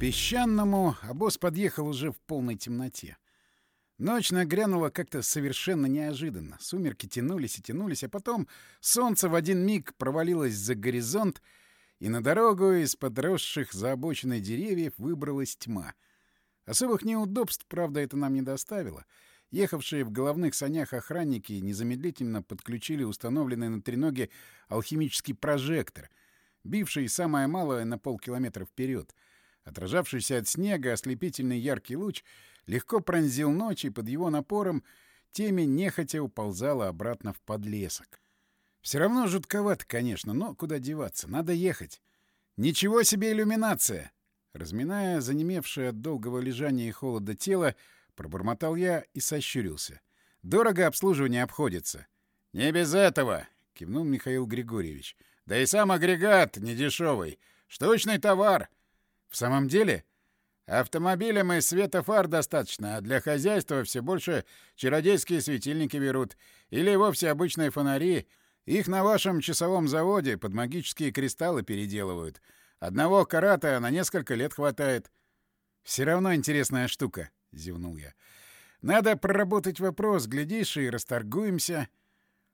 Песчаному обоз подъехал уже в полной темноте. Ночь нагрянула как-то совершенно неожиданно. Сумерки тянулись и тянулись, а потом солнце в один миг провалилось за горизонт, и на дорогу из подросших за обочиной деревьев выбралась тьма. Особых неудобств, правда, это нам не доставило. Ехавшие в головных санях охранники незамедлительно подключили установленный на треноге алхимический прожектор, бивший самое малое на полкилометра вперед — Отражавшийся от снега ослепительный яркий луч легко пронзил ночь, и под его напором темень нехотя уползала обратно в подлесок. Все равно жутковато, конечно, но куда деваться, надо ехать. Ничего себе иллюминация! Разминая занемевшее от долгого лежания и холода тело, пробормотал я и сощурился. Дорого обслуживание обходится. — Не без этого! — кивнул Михаил Григорьевич. — Да и сам агрегат недешевый. Штучный товар. В самом деле? Автомобилям и света фар достаточно, а для хозяйства все больше чародейские светильники берут. Или вовсе обычные фонари. Их на вашем часовом заводе под магические кристаллы переделывают. Одного карата на несколько лет хватает. Все равно интересная штука, — зевнул я. Надо проработать вопрос, глядишь, и расторгуемся.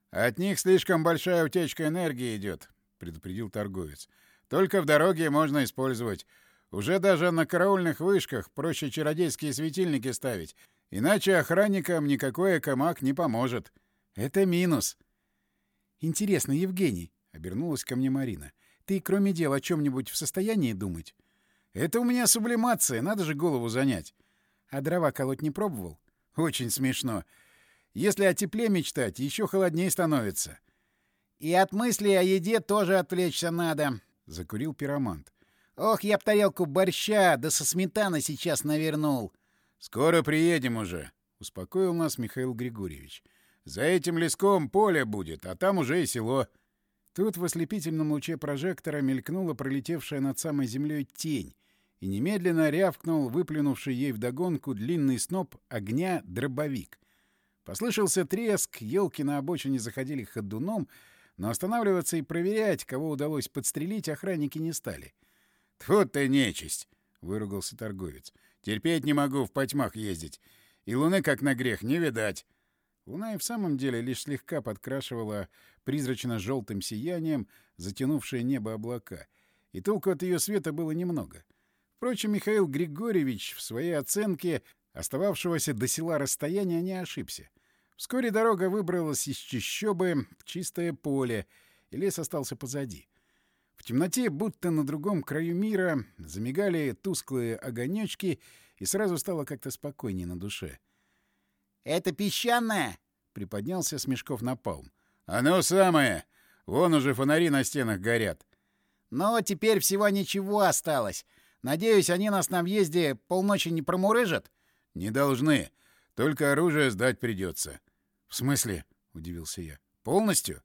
От них слишком большая утечка энергии идет, — предупредил торговец. Только в дороге можно использовать. Уже даже на караульных вышках проще чародейские светильники ставить, иначе охранникам никакой экомаг не поможет. Это минус. Интересно, Евгений, — обернулась ко мне Марина, — ты, кроме дел, о чем-нибудь в состоянии думать? Это у меня сублимация, надо же голову занять. А дрова колоть не пробовал? Очень смешно. Если о тепле мечтать, еще холоднее становится. — И от мыслей о еде тоже отвлечься надо, — закурил пиромант. Ох, я б тарелку борща, да со сметаной сейчас навернул. — Скоро приедем уже, — успокоил нас Михаил Григорьевич. — За этим леском поле будет, а там уже и село. Тут в ослепительном луче прожектора мелькнула пролетевшая над самой землей тень, и немедленно рявкнул выплюнувший ей вдогонку длинный сноп огня дробовик. Послышался треск, елки на обочине заходили ходуном, но останавливаться и проверять, кого удалось подстрелить, охранники не стали — Тьфу ты, нечисть! — выругался торговец. — Терпеть не могу в потьмах ездить. И луны, как на грех, не видать. Луна и в самом деле лишь слегка подкрашивала призрачно-желтым сиянием затянувшее небо облака, и толку от ее света было немного. Впрочем, Михаил Григорьевич в своей оценке остававшегося до села расстояния не ошибся. Вскоре дорога выбралась из чащобы в чистое поле, и лес остался позади. В темноте, будто на другом краю мира, замигали тусклые огонечки, и сразу стало как-то спокойнее на душе. «Это песчаная?» — приподнялся Смешков на палм. «Оно самое! Вон уже фонари на стенах горят». «Но теперь всего ничего осталось. Надеюсь, они нас на въезде полночи не промурыжат?» «Не должны. Только оружие сдать придется». «В смысле?» — удивился я. «Полностью?»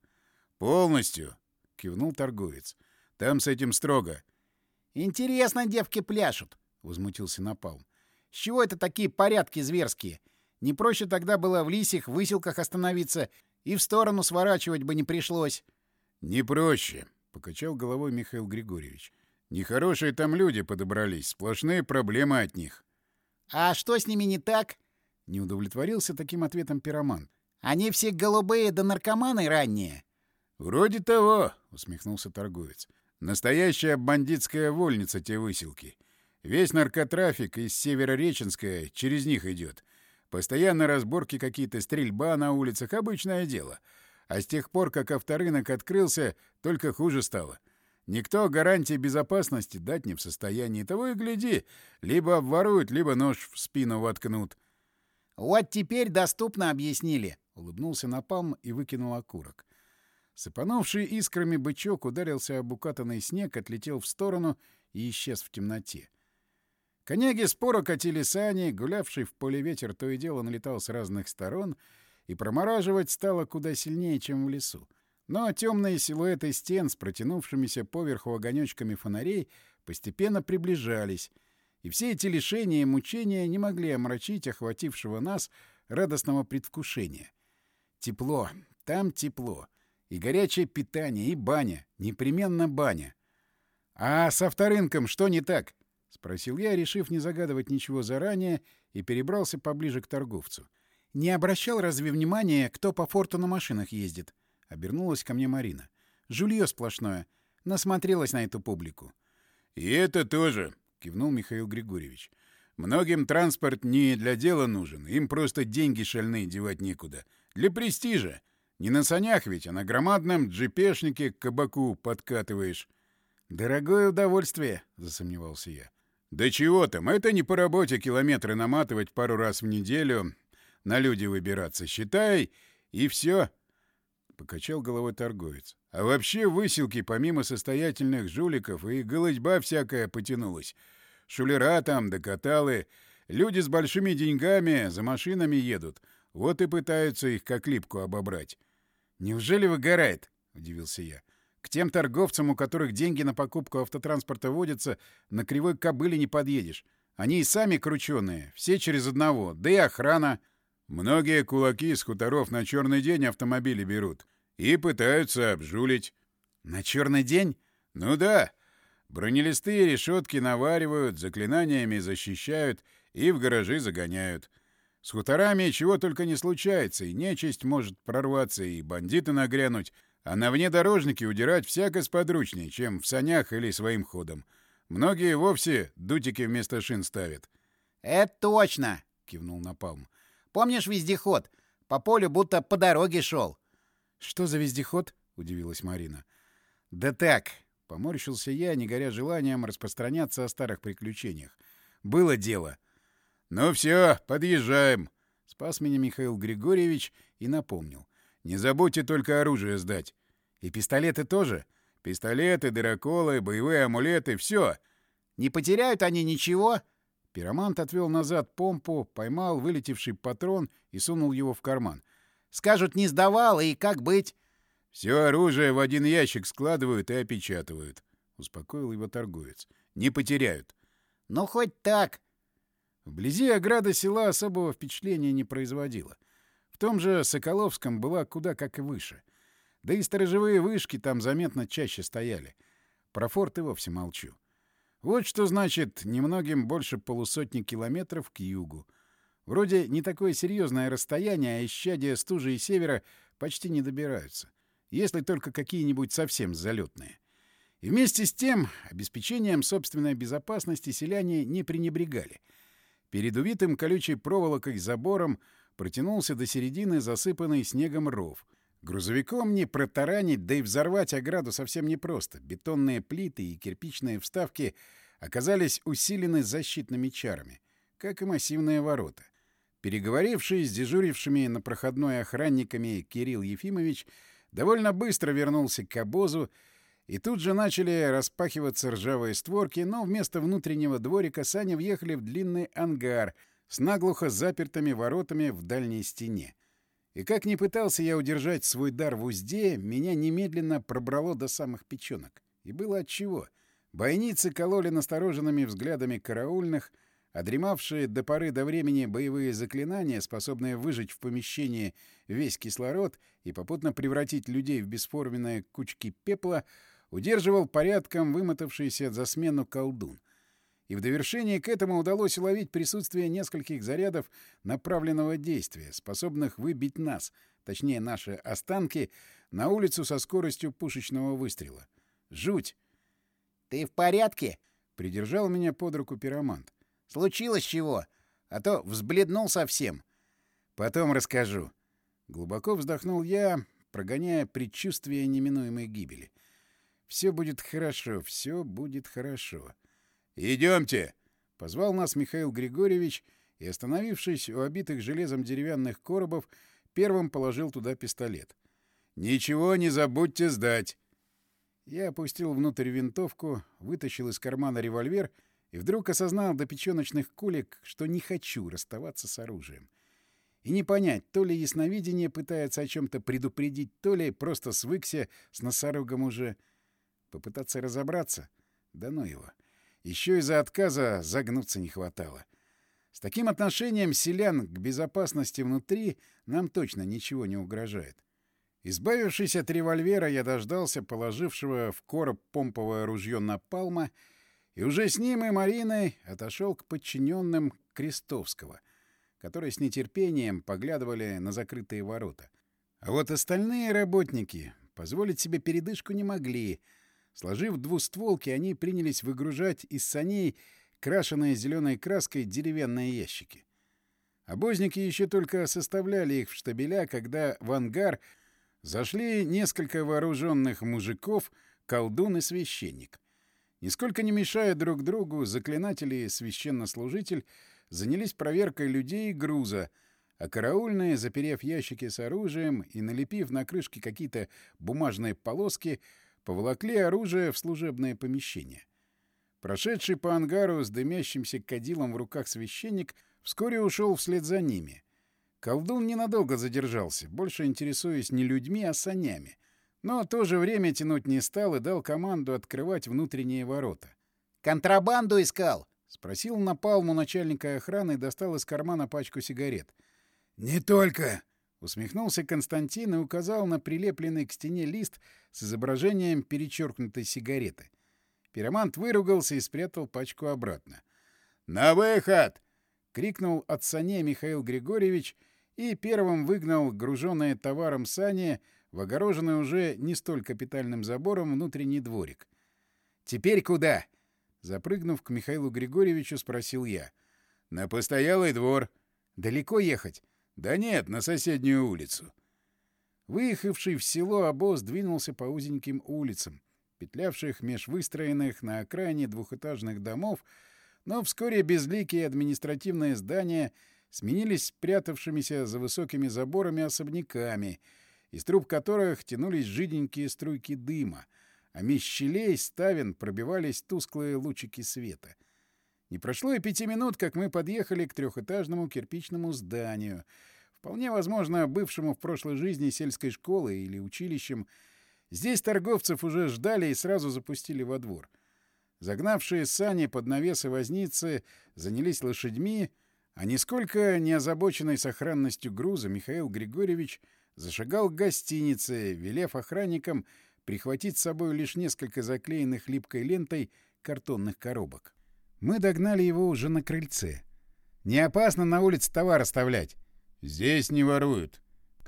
«Полностью», — кивнул торговец. Там с этим строго. — Интересно девки пляшут, — возмутился Напалм. — С чего это такие порядки зверские? Не проще тогда было в лисих выселках остановиться, и в сторону сворачивать бы не пришлось. — Не проще, — покачал головой Михаил Григорьевич. — Нехорошие там люди подобрались, сплошные проблемы от них. — А что с ними не так? — не удовлетворился таким ответом пироман. — Они все голубые да наркоманы ранние. — Вроде того, — усмехнулся торговец. — Настоящая бандитская вольница те выселки. Весь наркотрафик из Северореченска через них идет. Постоянно разборки какие-то, стрельба на улицах — обычное дело. А с тех пор, как авторынок открылся, только хуже стало. Никто гарантии безопасности дать не в состоянии. Того и гляди, либо обворуют, либо нож в спину воткнут. — Вот теперь доступно объяснили, — улыбнулся Напалм и выкинул окурок. Сыпанувший искрами бычок ударился об укатанный снег, отлетел в сторону и исчез в темноте. Коняги споро катили сани, гулявший в поле ветер то и дело налетал с разных сторон, и промораживать стало куда сильнее, чем в лесу. Но темные силуэты стен с протянувшимися поверху огонечками фонарей постепенно приближались, и все эти лишения и мучения не могли омрачить охватившего нас радостного предвкушения. Тепло, там тепло — и горячее питание, и баня. Непременно баня. А с авторынком что не так? — спросил я, решив не загадывать ничего заранее, и перебрался поближе к торговцу. «Не обращал разве внимания, кто по форту на машинах ездит?» — обернулась ко мне Марина. «Жулье сплошное. Насмотрелась на эту публику». «И это тоже», — кивнул Михаил Григорьевич. «Многим транспорт не для дела нужен, им просто деньги шальные девать некуда. Для престижа. Не на санях ведь, а на громадном джипешнике к кабаку подкатываешь». «Дорогое удовольствие», — засомневался я. «Да чего там, это не по работе километры наматывать пару раз в неделю, на люди выбираться, считай, и все. Покачал головой торговец. А вообще выселки, помимо состоятельных жуликов, и голодьба всякая потянулась. Шулера там, докаталы. Люди с большими деньгами за машинами едут. Вот и пытаются их как липку обобрать. «Неужели выгорает?» — удивился я. К тем торговцам, у которых деньги на покупку автотранспорта водятся, на кривой кобыле не подъедешь. Они и сами крученые, все через одного, да и охрана. Многие кулаки с хуторов на черный день автомобили берут и пытаются обжулить. На черный день? Ну да. Бронелисты и решетки наваривают, заклинаниями защищают и в гаражи загоняют. С хуторами чего только не случается, и нечисть может прорваться, и бандиты нагрянуть — а на внедорожнике удирать всяко сподручнее, чем в санях или своим ходом. Многие вовсе дутики вместо шин ставят. — Это точно! — кивнул Напалм. — Помнишь вездеход? По полю будто по дороге шел. — Что за вездеход? — удивилась Марина. — Да так, — поморщился я, не горя желанием распространяться о старых приключениях. — Было дело. — Ну все, подъезжаем, — спас меня Михаил Григорьевич и напомнил. Не забудьте только оружие сдать. И пистолеты тоже? Пистолеты, дыроколы, боевые амулеты — все. Не потеряют они ничего? Пиромант отвел назад помпу, поймал вылетевший патрон и сунул его в карман. Скажут, не сдавал, и как быть? Все оружие в один ящик складывают и опечатывают, — успокоил его торговец. Не потеряют. Ну, хоть так. Вблизи ограда села особого впечатления не производила том же Соколовском была куда как и выше. Да и сторожевые вышки там заметно чаще стояли. Про форт и вовсе молчу. Вот что значит немногим больше полусотни километров к югу. Вроде не такое серьезное расстояние, а исчадия стужи и севера почти не добираются. Если только какие-нибудь совсем залетные. И вместе с тем обеспечением собственной безопасности селяне не пренебрегали. Перед увитым колючей проволокой забором протянулся до середины засыпанный снегом ров. Грузовиком не протаранить, да и взорвать ограду совсем непросто. Бетонные плиты и кирпичные вставки оказались усилены защитными чарами, как и массивные ворота. Переговоривший с дежурившими на проходной охранниками Кирилл Ефимович довольно быстро вернулся к обозу, и тут же начали распахиваться ржавые створки, но вместо внутреннего дворика сани въехали в длинный ангар — с наглухо запертыми воротами в дальней стене. И как ни пытался я удержать свой дар в узде, меня немедленно пробрало до самых печенок. И было отчего. Бойницы кололи настороженными взглядами караульных, а дремавшие до поры до времени боевые заклинания, способные выжать в помещении весь кислород и попутно превратить людей в бесформенные кучки пепла, удерживал порядком вымотавшийся за смену колдун — и в довершение к этому удалось уловить присутствие нескольких зарядов направленного действия, способных выбить нас, точнее наши останки, на улицу со скоростью пушечного выстрела. Жуть! «Ты в порядке?» — придержал меня под руку пиромант. «Случилось чего? А то взбледнул совсем». «Потом расскажу». Глубоко вздохнул я, прогоняя предчувствие неминуемой гибели. «Все будет хорошо, все будет хорошо». «Идемте!» — позвал нас Михаил Григорьевич и, остановившись у обитых железом деревянных коробов, первым положил туда пистолет. «Ничего не забудьте сдать!» Я опустил внутрь винтовку, вытащил из кармана револьвер и вдруг осознал до печеночных кулек, что не хочу расставаться с оружием. И не понять, то ли ясновидение пытается о чем-то предупредить, то ли просто свыкся с носорогом уже. Попытаться разобраться? Да ну его. Еще из-за отказа загнуться не хватало. С таким отношением селян к безопасности внутри нам точно ничего не угрожает. Избавившись от револьвера, я дождался положившего в короб помповое ружье Напалма И уже с ним и Мариной отошел к подчиненным Крестовского, которые с нетерпением поглядывали на закрытые ворота. А вот остальные работники позволить себе передышку не могли. Сложив двустволки, они принялись выгружать из саней крашеные зеленой краской деревянные ящики. Обозники еще только составляли их в штабеля, когда в ангар зашли несколько вооруженных мужиков, колдун и священник. Нисколько не мешая друг другу, заклинатели и священнослужитель занялись проверкой людей и груза, а караульные, заперев ящики с оружием и налепив на крышки какие-то бумажные полоски, поволокли оружие в служебное помещение. Прошедший по ангару с дымящимся кадилом в руках священник — Вскоре ушел вслед за ними. Колдун ненадолго задержался, больше интересуясь не людьми, а санями. Но в то же время тянуть не стал и дал команду открывать внутренние ворота. «Контрабанду искал?» — спросил Напалму начальника охраны и достал из кармана пачку сигарет. «Не только!» — усмехнулся Константин и указал на прилепленный к стене лист с изображением перечеркнутой сигареты. Пиромант выругался и спрятал пачку обратно. «На выход!» — крикнул от саней Михаил Григорьевич и первым выгнал груженные товаром сани в огороженный уже не столь капитальным забором внутренний дворик. «Теперь куда?» Запрыгнув к Михаилу Григорьевичу, спросил я. «На постоялый двор». «Далеко ехать?» «Да нет, на соседнюю улицу». Выехавший в село обоз двинулся по узеньким улицам, петлявших меж выстроенных на окраине двухэтажных домов но вскоре безликие административные здания сменились спрятавшимися за высокими заборами особняками, из труб которых тянулись жиденькие струйки дыма, а меж щелей ставен пробивались тусклые лучики света. Не прошло и пяти минут, как мы подъехали к трехэтажному кирпичному зданию, вполне возможно, бывшему в прошлой жизни сельской школой или училищем. Здесь торговцев уже ждали и сразу запустили во двор — Загнавшие сани под навесы возницы занялись лошадьми, а нисколько не озабоченный сохранностью груза Михаил Григорьевич зашагал к гостинице, велев охранникам прихватить с собой лишь несколько заклеенных липкой лентой картонных коробок. Мы догнали его уже на крыльце. «Не опасно на улице товар оставлять?» «Здесь не воруют»,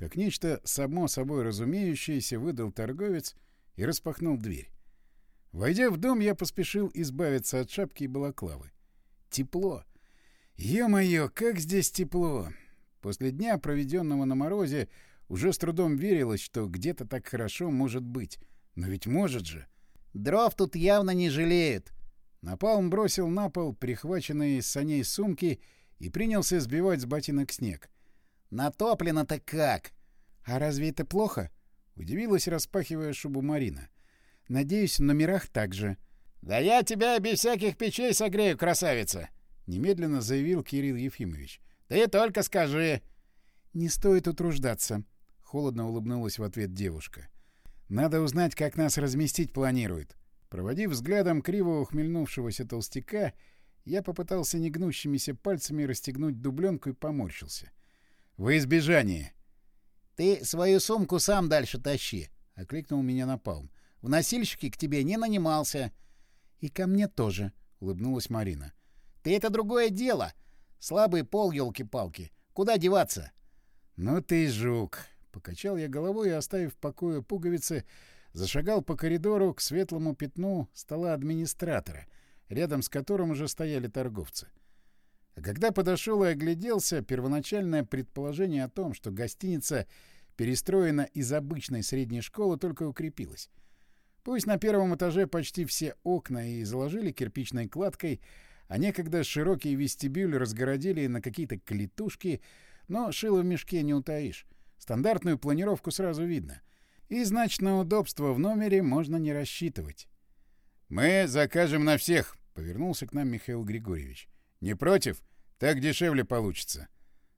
как нечто само собой разумеющееся выдал торговец и распахнул дверь. Войдя в дом, я поспешил избавиться от шапки и балаклавы. Тепло. Ё-моё, как здесь тепло! После дня, проведенного на морозе, уже с трудом верилось, что где-то так хорошо может быть. Но ведь может же. Дров тут явно не жалеют. Напалм бросил на пол прихваченные из саней сумки и принялся сбивать с ботинок снег. Натоплено-то как? А разве это плохо? Удивилась, распахивая шубу Марина. Надеюсь, в номерах также. «Да я тебя без всяких печей согрею, красавица!» — немедленно заявил Кирилл Ефимович. «Ты только скажи!» «Не стоит утруждаться», — холодно улыбнулась в ответ девушка. «Надо узнать, как нас разместить планирует». Проводив взглядом криво ухмельнувшегося толстяка, я попытался негнущимися пальцами расстегнуть дубленку и поморщился. «Во избежание!» «Ты свою сумку сам дальше тащи!» — окликнул меня напалм. В носильщике к тебе не нанимался. — И ко мне тоже, — улыбнулась Марина. — Ты это другое дело. Слабый пол, елки-палки. Куда деваться? — Ну ты жук. Покачал я головой и, оставив в покое пуговицы, зашагал по коридору к светлому пятну стола администратора, рядом с которым уже стояли торговцы. А когда подошел и огляделся, первоначальное предположение о том, что гостиница перестроена из обычной средней школы, только укрепилось. Пусть на первом этаже почти все окна и заложили кирпичной кладкой, а некогда широкий вестибюль разгородили на какие-то клетушки, но шило в мешке не утаишь. Стандартную планировку сразу видно. И, значит, на удобство в номере можно не рассчитывать. «Мы закажем на всех», — повернулся к нам Михаил Григорьевич. «Не против? Так дешевле получится».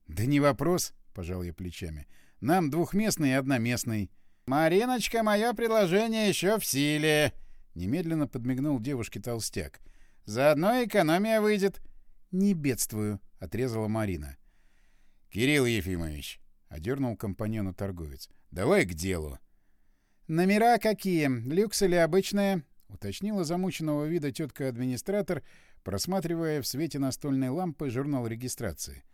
«Да не вопрос», — пожал я плечами. «Нам двухместный и одноместный». «Мариночка, мое предложение еще в силе!» — немедленно подмигнул девушке толстяк. «Заодно экономия выйдет». «Не бедствую», — отрезала Марина. «Кирилл Ефимович», — одернул компаньону торговец, — «давай к делу». «Номера какие? Люкс или обычные?» — уточнила замученного вида тетка-администратор, просматривая в свете настольной лампы журнал регистрации.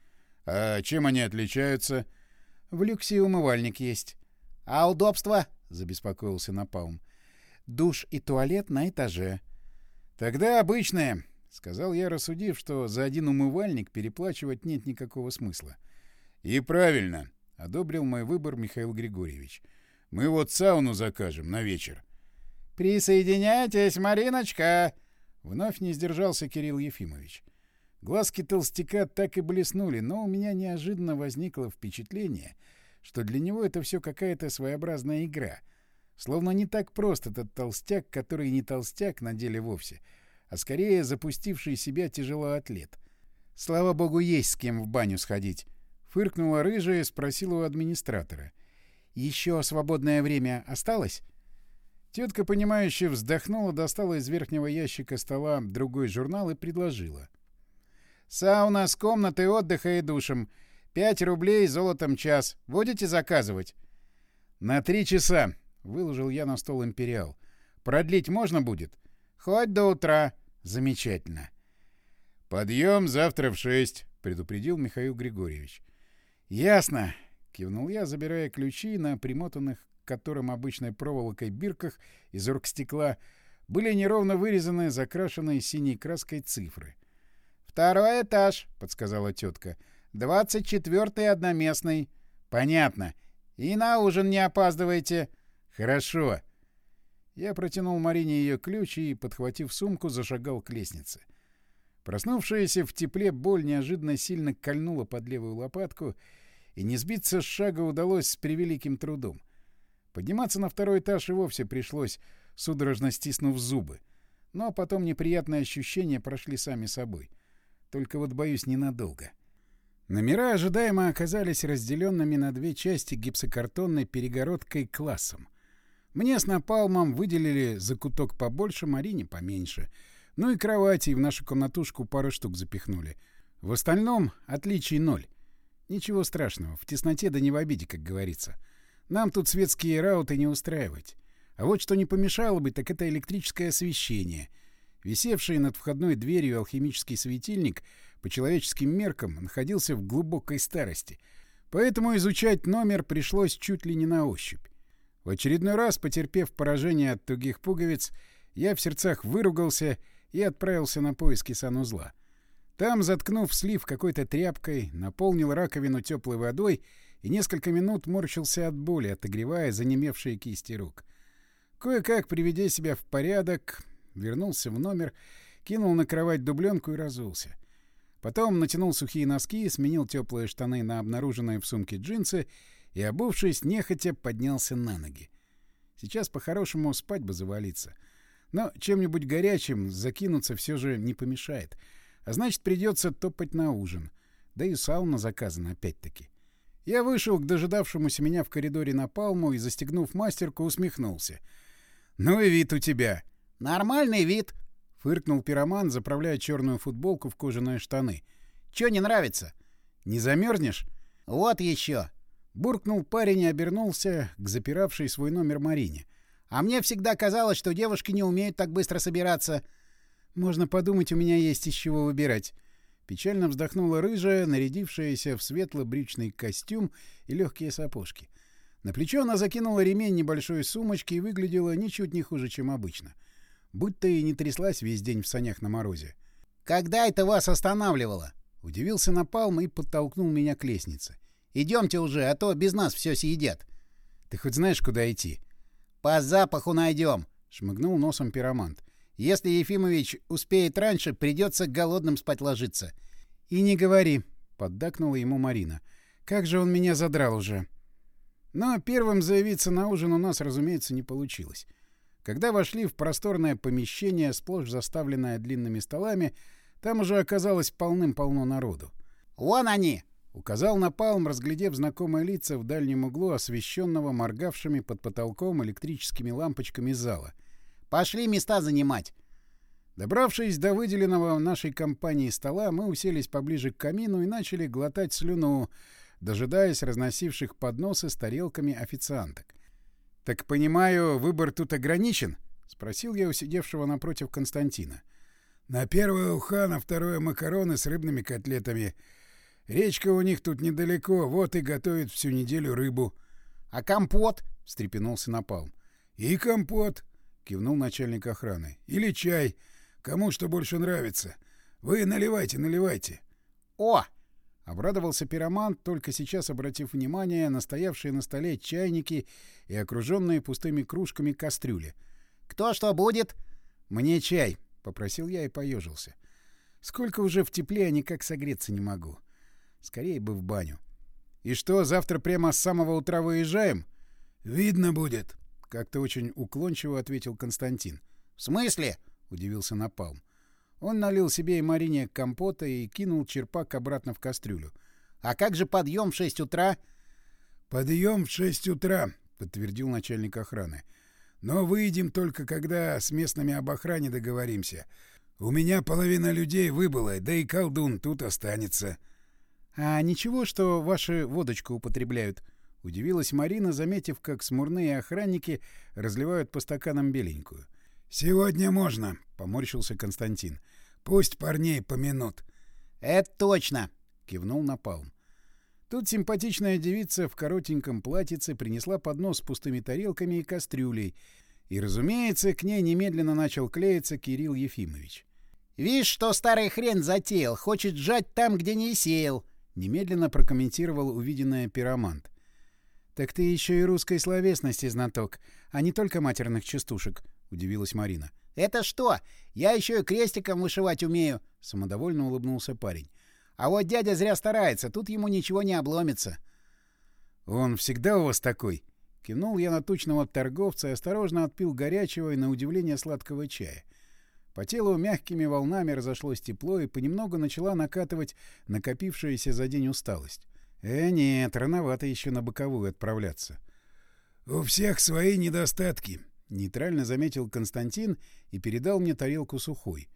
«А чем они отличаются?» «В люксе умывальник есть». «А удобства?» — забеспокоился Напалм. «Душ и туалет на этаже». «Тогда обычное», — сказал я, рассудив, что за один умывальник переплачивать нет никакого смысла. «И правильно», — одобрил мой выбор Михаил Григорьевич. «Мы вот сауну закажем на вечер». «Присоединяйтесь, Мариночка!» Вновь не сдержался Кирилл Ефимович. Глазки толстяка так и блеснули, но у меня неожиданно возникло впечатление, что для него это все какая-то своеобразная игра. Словно не так прост этот толстяк, который не толстяк на деле вовсе, а скорее запустивший себя тяжелоатлет. Слава богу, есть с кем в баню сходить. Фыркнула рыжая и спросила у администратора. «Еще свободное время осталось?» Тетка, понимающе вздохнула, достала из верхнего ящика стола другой журнал и предложила. «Сауна с комнатой отдыха и душем. Пять рублей золотом час. Будете заказывать?» «На три часа», — выложил я на стол «Империал». «Продлить можно будет?» «Хоть до утра». «Замечательно». «Подъем завтра в шесть», — предупредил Михаил Григорьевич. «Ясно», — кивнул я, забирая ключи на примотанных которым обычной проволокой бирках из оргстекла были неровно вырезаны закрашенные синей краской цифры. «Второй этаж», — подсказала тетка. «Двадцать четвертый одноместный». «Понятно. И на ужин не опаздывайте». «Хорошо». Я протянул Марине ее ключ и, подхватив сумку, зашагал к лестнице. Проснувшаяся в тепле боль неожиданно сильно кольнула под левую лопатку, и не сбиться с шага удалось с превеликим трудом. Подниматься на второй этаж и вовсе пришлось, судорожно стиснув зубы. Но потом неприятные ощущения прошли сами собой. Только вот, боюсь, ненадолго. Номера ожидаемо оказались разделенными на две части гипсокартонной перегородкой классом. Мне с напалмом выделили закуток побольше, Марине поменьше. Ну и кровати в нашу комнатушку пару штук запихнули. В остальном отличий ноль. Ничего страшного, в тесноте да не в обиде, как говорится. — нам тут светские рауты не устраивать. А вот что не помешало бы, так это электрическое освещение. Висевший над входной дверью алхимический светильник по человеческим меркам находился в глубокой старости. Поэтому изучать номер пришлось чуть ли не на ощупь. В очередной раз, потерпев поражение от тугих пуговиц, я в сердцах выругался и отправился на поиски санузла. Там, заткнув слив какой-то тряпкой, наполнил раковину теплой водой и несколько минут морщился от боли, отогревая занемевшие кисти рук. Кое-как, приведя себя в порядок, вернулся в номер, кинул на кровать дубленку и разулся. Потом натянул сухие носки, сменил теплые штаны на обнаруженные в сумке джинсы и, обувшись, нехотя поднялся на ноги. Сейчас по-хорошему спать бы завалиться. Но чем-нибудь горячим закинуться все же не помешает. А значит, придется топать на ужин. Да и сауна заказана опять-таки. Я вышел к дожидавшемуся меня в коридоре на палму и, застегнув мастерку, усмехнулся. «Ну и вид у тебя!» «Нормальный вид!» — фыркнул пироман, заправляя черную футболку в кожаные штаны. «Чё не нравится?» «Не замерзнешь?» «Вот еще!» Буркнул парень и обернулся к запиравшей свой номер Марине. «А мне всегда казалось, что девушки не умеют так быстро собираться». «Можно подумать, у меня есть из чего выбирать». Печально вздохнула рыжая, нарядившаяся в светло-брючный костюм и легкие сапожки. На плечо она закинула ремень небольшой сумочки и выглядела ничуть не хуже, чем обычно. Будь-то и не тряслась весь день в санях на морозе. «Когда это вас останавливало?» Удивился Напалм и подтолкнул меня к лестнице. «Идемте уже, а то без нас все съедят». «Ты хоть знаешь, куда идти?» «По запаху найдем», — шмыгнул носом пиромант. Если Ефимович успеет раньше, придется голодным спать ложиться. — И не говори, — поддакнула ему Марина. — Как же он меня задрал уже. Но первым заявиться на ужин у нас, разумеется, не получилось. Когда вошли в просторное помещение, сплошь заставленное длинными столами, там уже оказалось полным-полно народу. «Вон они!» — указал Напалм, разглядев знакомые лица в дальнем углу освещенного моргавшими под потолком электрическими лампочками зала — Пошли места занимать. Добравшись до выделенного нашей компании стола, мы уселись поближе к камину и начали глотать слюну, дожидаясь разносивших подносы с тарелками официанток. «Так понимаю, выбор тут ограничен?» — спросил я у сидевшего напротив Константина. На первое уха, на второе макароны с рыбными котлетами. Речка у них тут недалеко, вот и готовят всю неделю рыбу. — А компот? — встрепенулся Напалм. — И компот, — кивнул начальник охраны. — Или чай. Кому что больше нравится. Вы наливайте, наливайте. — О! — обрадовался пироман, только сейчас обратив внимание на стоявшие на столе чайники и окруженные пустыми кружками кастрюли. — Кто что будет? — Мне чай, — попросил я и поежился. Сколько уже в тепле, а никак согреться не могу. Скорее бы в баню. — И что, завтра прямо с самого утра выезжаем? — Видно будет, — как-то очень уклончиво ответил Константин. — В смысле? — удивился Напалм. Он налил себе и Марине компота и кинул черпак обратно в кастрюлю. — А как же подъем в шесть утра? — Подъем в шесть утра, — подтвердил начальник охраны. — Но выйдем только, когда с местными об охране договоримся. У меня половина людей выбыла, да и колдун тут останется. — А ничего, что ваши водочку употребляют? — удивилась Марина, заметив, как смурные охранники разливают по стаканам беленькую. — Сегодня можно, — поморщился Константин. Пусть парней помянут. — Это точно! — кивнул Напалм. Тут симпатичная девица в коротеньком платьице принесла поднос с пустыми тарелками и кастрюлей, и, разумеется, к ней немедленно начал клеиться Кирилл Ефимович. — Видишь, что старый хрен затеял, хочет сжать там, где не сеял! — немедленно прокомментировал увиденное пиромант. — Так ты еще и русской словесности знаток, а не только матерных частушек, — удивилась Марина. — Это что? Я еще и крестиком вышивать умею, — самодовольно улыбнулся парень. — А вот дядя зря старается, тут ему ничего не обломится. — Он всегда у вас такой? — кивнул я на тучного торговца и осторожно отпил горячего и, на удивление, сладкого чая. По телу мягкими волнами разошлось тепло и понемногу начала накатывать накопившаяся за день усталость. Э, нет, рановато еще на боковую отправляться. — У всех свои недостатки, Нейтрально заметил Константин и передал мне тарелку сухой.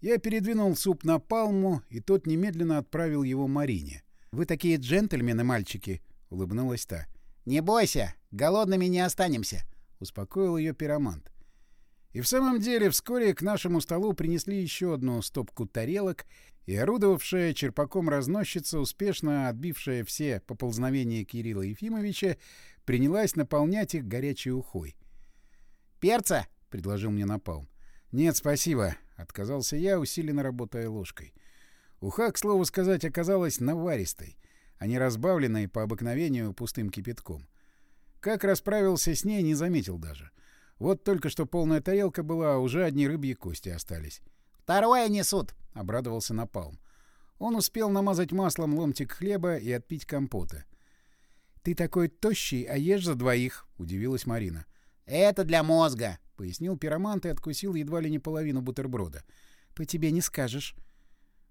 Я передвинул суп на палму, и тот немедленно отправил его Марине. «Вы такие джентльмены, мальчики!» — улыбнулась та. «Не бойся, голодными не останемся!» — успокоил ее пиромант. И в самом деле вскоре к нашему столу принесли еще одну стопку тарелок, и орудовавшая черпаком разносчица, успешно отбившая все поползновения Кирилла Ефимовича, принялась наполнять их горячей ухой. «Перца?» — предложил мне Напалм. «Нет, спасибо», — отказался я, усиленно работая ложкой. Уха, к слову сказать, оказалась наваристой, а не разбавленной по обыкновению пустым кипятком. Как расправился с ней, не заметил даже. Вот только что полная тарелка была, а уже одни рыбьи кости остались. «Второе несут!» — обрадовался Напалм. Он успел намазать маслом ломтик хлеба и отпить компота. «Ты такой тощий, а ешь за двоих!» — удивилась Марина. «Это для мозга», — пояснил пиромант и откусил едва ли не половину бутерброда. «По тебе не скажешь».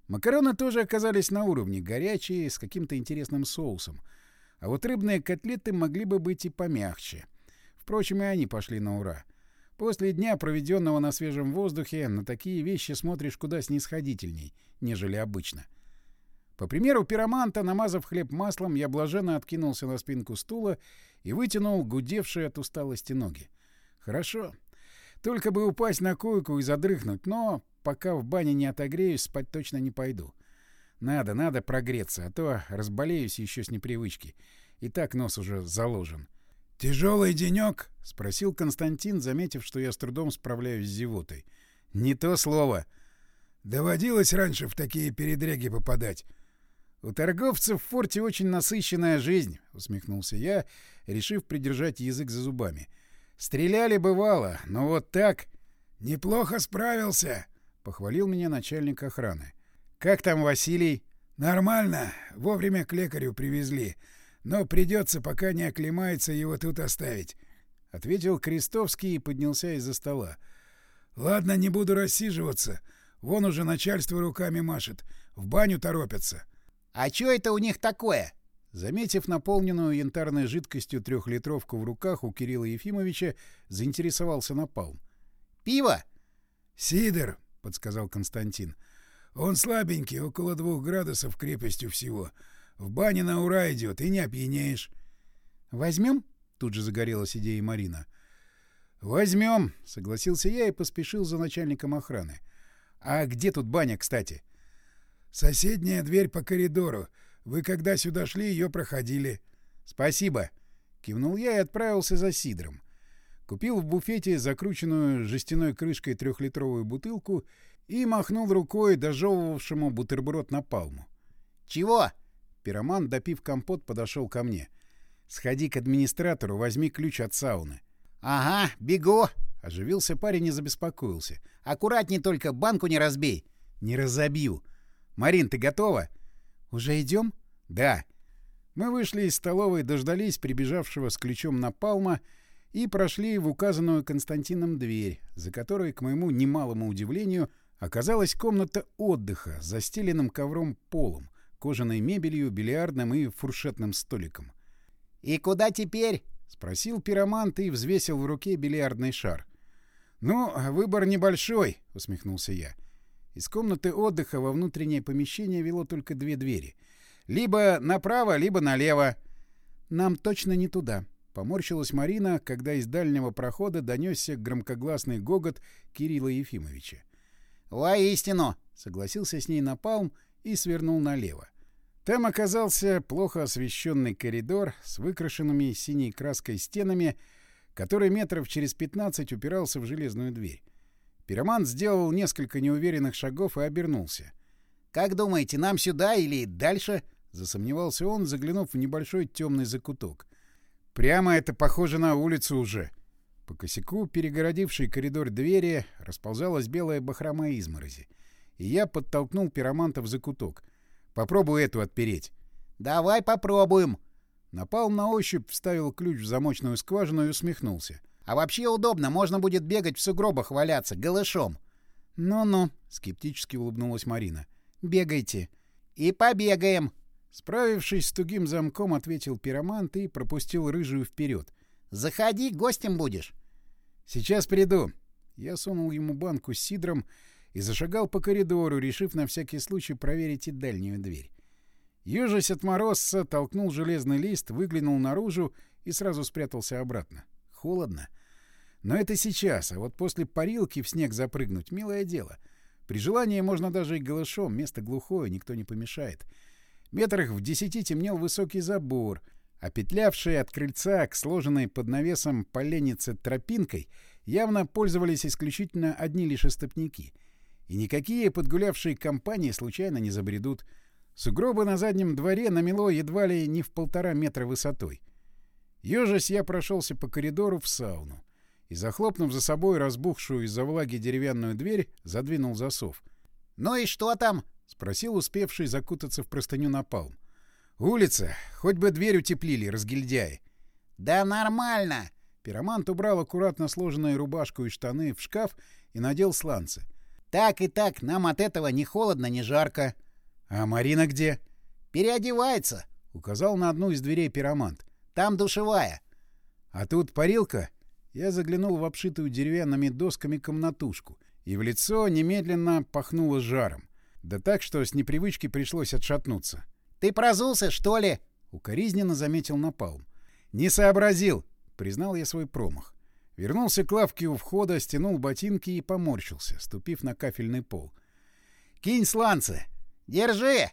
Макароны тоже оказались на уровне, горячие, с каким-то интересным соусом. А вот рыбные котлеты могли бы быть и помягче. Впрочем, и они пошли на ура. После дня, проведенного на свежем воздухе, на такие вещи смотришь куда снисходительней, нежели обычно. По примеру пироманта, намазав хлеб маслом, я блаженно откинулся на спинку стула и вытянул гудевшие от усталости ноги. Хорошо. Только бы упасть на койку и задрыхнуть, но пока в бане не отогреюсь, спать точно не пойду. Надо, надо прогреться, а то разболеюсь еще с непривычки. И так нос уже заложен. — Тяжелый денек? — спросил Константин, заметив, что я с трудом справляюсь с зевотой. — Не то слово. — Доводилось раньше в такие передряги попадать. «У торговцев в форте очень насыщенная жизнь», — усмехнулся я, решив придержать язык за зубами. «Стреляли бывало, но вот так...» «Неплохо справился», — похвалил меня начальник охраны. «Как там Василий?» «Нормально. Вовремя к лекарю привезли. Но придется, пока не оклемается, его тут оставить», — ответил Крестовский и поднялся из-за стола. «Ладно, не буду рассиживаться. Вон уже начальство руками машет. В баню торопятся». «А чё это у них такое?» Заметив наполненную янтарной жидкостью трехлитровку в руках у Кирилла Ефимовича, заинтересовался Напалм. «Пиво?» «Сидор», — подсказал Константин. «Он слабенький, около двух градусов крепостью всего. В бане на ура идет, и не опьянеешь». «Возьмем?» — тут же загорелась идея Марина. «Возьмем», — согласился я и поспешил за начальником охраны. «А где тут баня, кстати?» «Соседняя дверь по коридору. Вы когда сюда шли, ее проходили». «Спасибо», — кивнул я и отправился за сидром. Купил в буфете закрученную жестяной крышкой трехлитровую бутылку и махнул рукой дожевывавшему бутерброд на палму. «Чего?» Пироман, допив компот, подошел ко мне. «Сходи к администратору, возьми ключ от сауны». «Ага, бегу!» Оживился парень и забеспокоился. «Аккуратней только, банку не разбей!» «Не разобью!» «Марин, ты готова?» «Уже идем?» «Да». Мы вышли из столовой, дождались прибежавшего с ключом Напалма и прошли в указанную Константином дверь, за которой, к моему немалому удивлению, оказалась комната отдыха с застеленным ковром полом, кожаной мебелью, бильярдным и фуршетным столиком. «И куда теперь?» — спросил пиромант и взвесил в руке бильярдный шар. «Ну, выбор небольшой», — усмехнулся я. Из комнаты отдыха во внутреннее помещение вело только две двери. Либо направо, либо налево. «Нам точно не туда», — поморщилась Марина, когда из дальнего прохода донесся громкогласный гогот Кирилла Ефимовича. «Воистину!» — согласился с ней Напалм и свернул налево. Там оказался плохо освещенный коридор с выкрашенными синей краской стенами, который метров через пятнадцать упирался в железную дверь. Пироман сделал несколько неуверенных шагов и обернулся. «Как думаете, нам сюда или дальше?» — засомневался он, заглянув в небольшой темный закуток. «Прямо это похоже на улицу уже». По косяку, перегородившей коридор двери, расползалась белая бахрома изморози. И я подтолкнул пироманта в закуток — Попробуй эту отпереть. Давай попробуем. Напал на ощупь, вставил ключ в замочную скважину и усмехнулся. А вообще удобно, можно будет бегать в сугробах валяться, голышом. Ну-ну, скептически улыбнулась Марина. Бегайте. И побегаем. Справившись с тугим замком, ответил пиромант и пропустил рыжую вперед. Заходи, гостем будешь. Сейчас приду. Я сунул ему банку с сидром и зашагал по коридору, решив на всякий случай проверить и дальнюю дверь. Ёжась от морозца, толкнул железный лист, выглянул наружу и сразу спрятался обратно. Холодно. Но это сейчас, а вот после парилки в снег запрыгнуть — милое дело. При желании можно даже и голышом, место глухое, никто не помешает. Метрах в десяти темнел высокий забор, а петлявшие от крыльца к сложенной под навесом поленнице тропинкой явно пользовались исключительно одни лишь истопники — и никакие подгулявшие компании случайно не забредут. Сугробы на заднем дворе намело едва ли не в полтора метра высотой. Ёжась я прошелся по коридору в сауну и, захлопнув за собой разбухшую из-за влаги деревянную дверь, задвинул засов. «Ну и что там?» — спросил успевший закутаться в простыню напалм. «Улица. Хоть бы дверь утеплили, разгильдяи». «Да нормально!» Пиромант убрал аккуратно сложенную рубашку и штаны в шкаф и надел сланцы. Так и так, нам от этого ни холодно, ни жарко. — А Марина где? — Переодевается, — указал на одну из дверей пиромант. — Там душевая. — А тут парилка? Я заглянул в обшитую деревянными досками комнатушку, и в лицо немедленно пахнуло жаром. Да так, что с непривычки пришлось отшатнуться. — Ты прозулся, что ли? — укоризненно заметил Напалм. — Не сообразил, — признал я свой промах. Вернулся к лавке у входа, стянул ботинки и поморщился, ступив на кафельный пол. «Кинь сланцы!» «Держи!»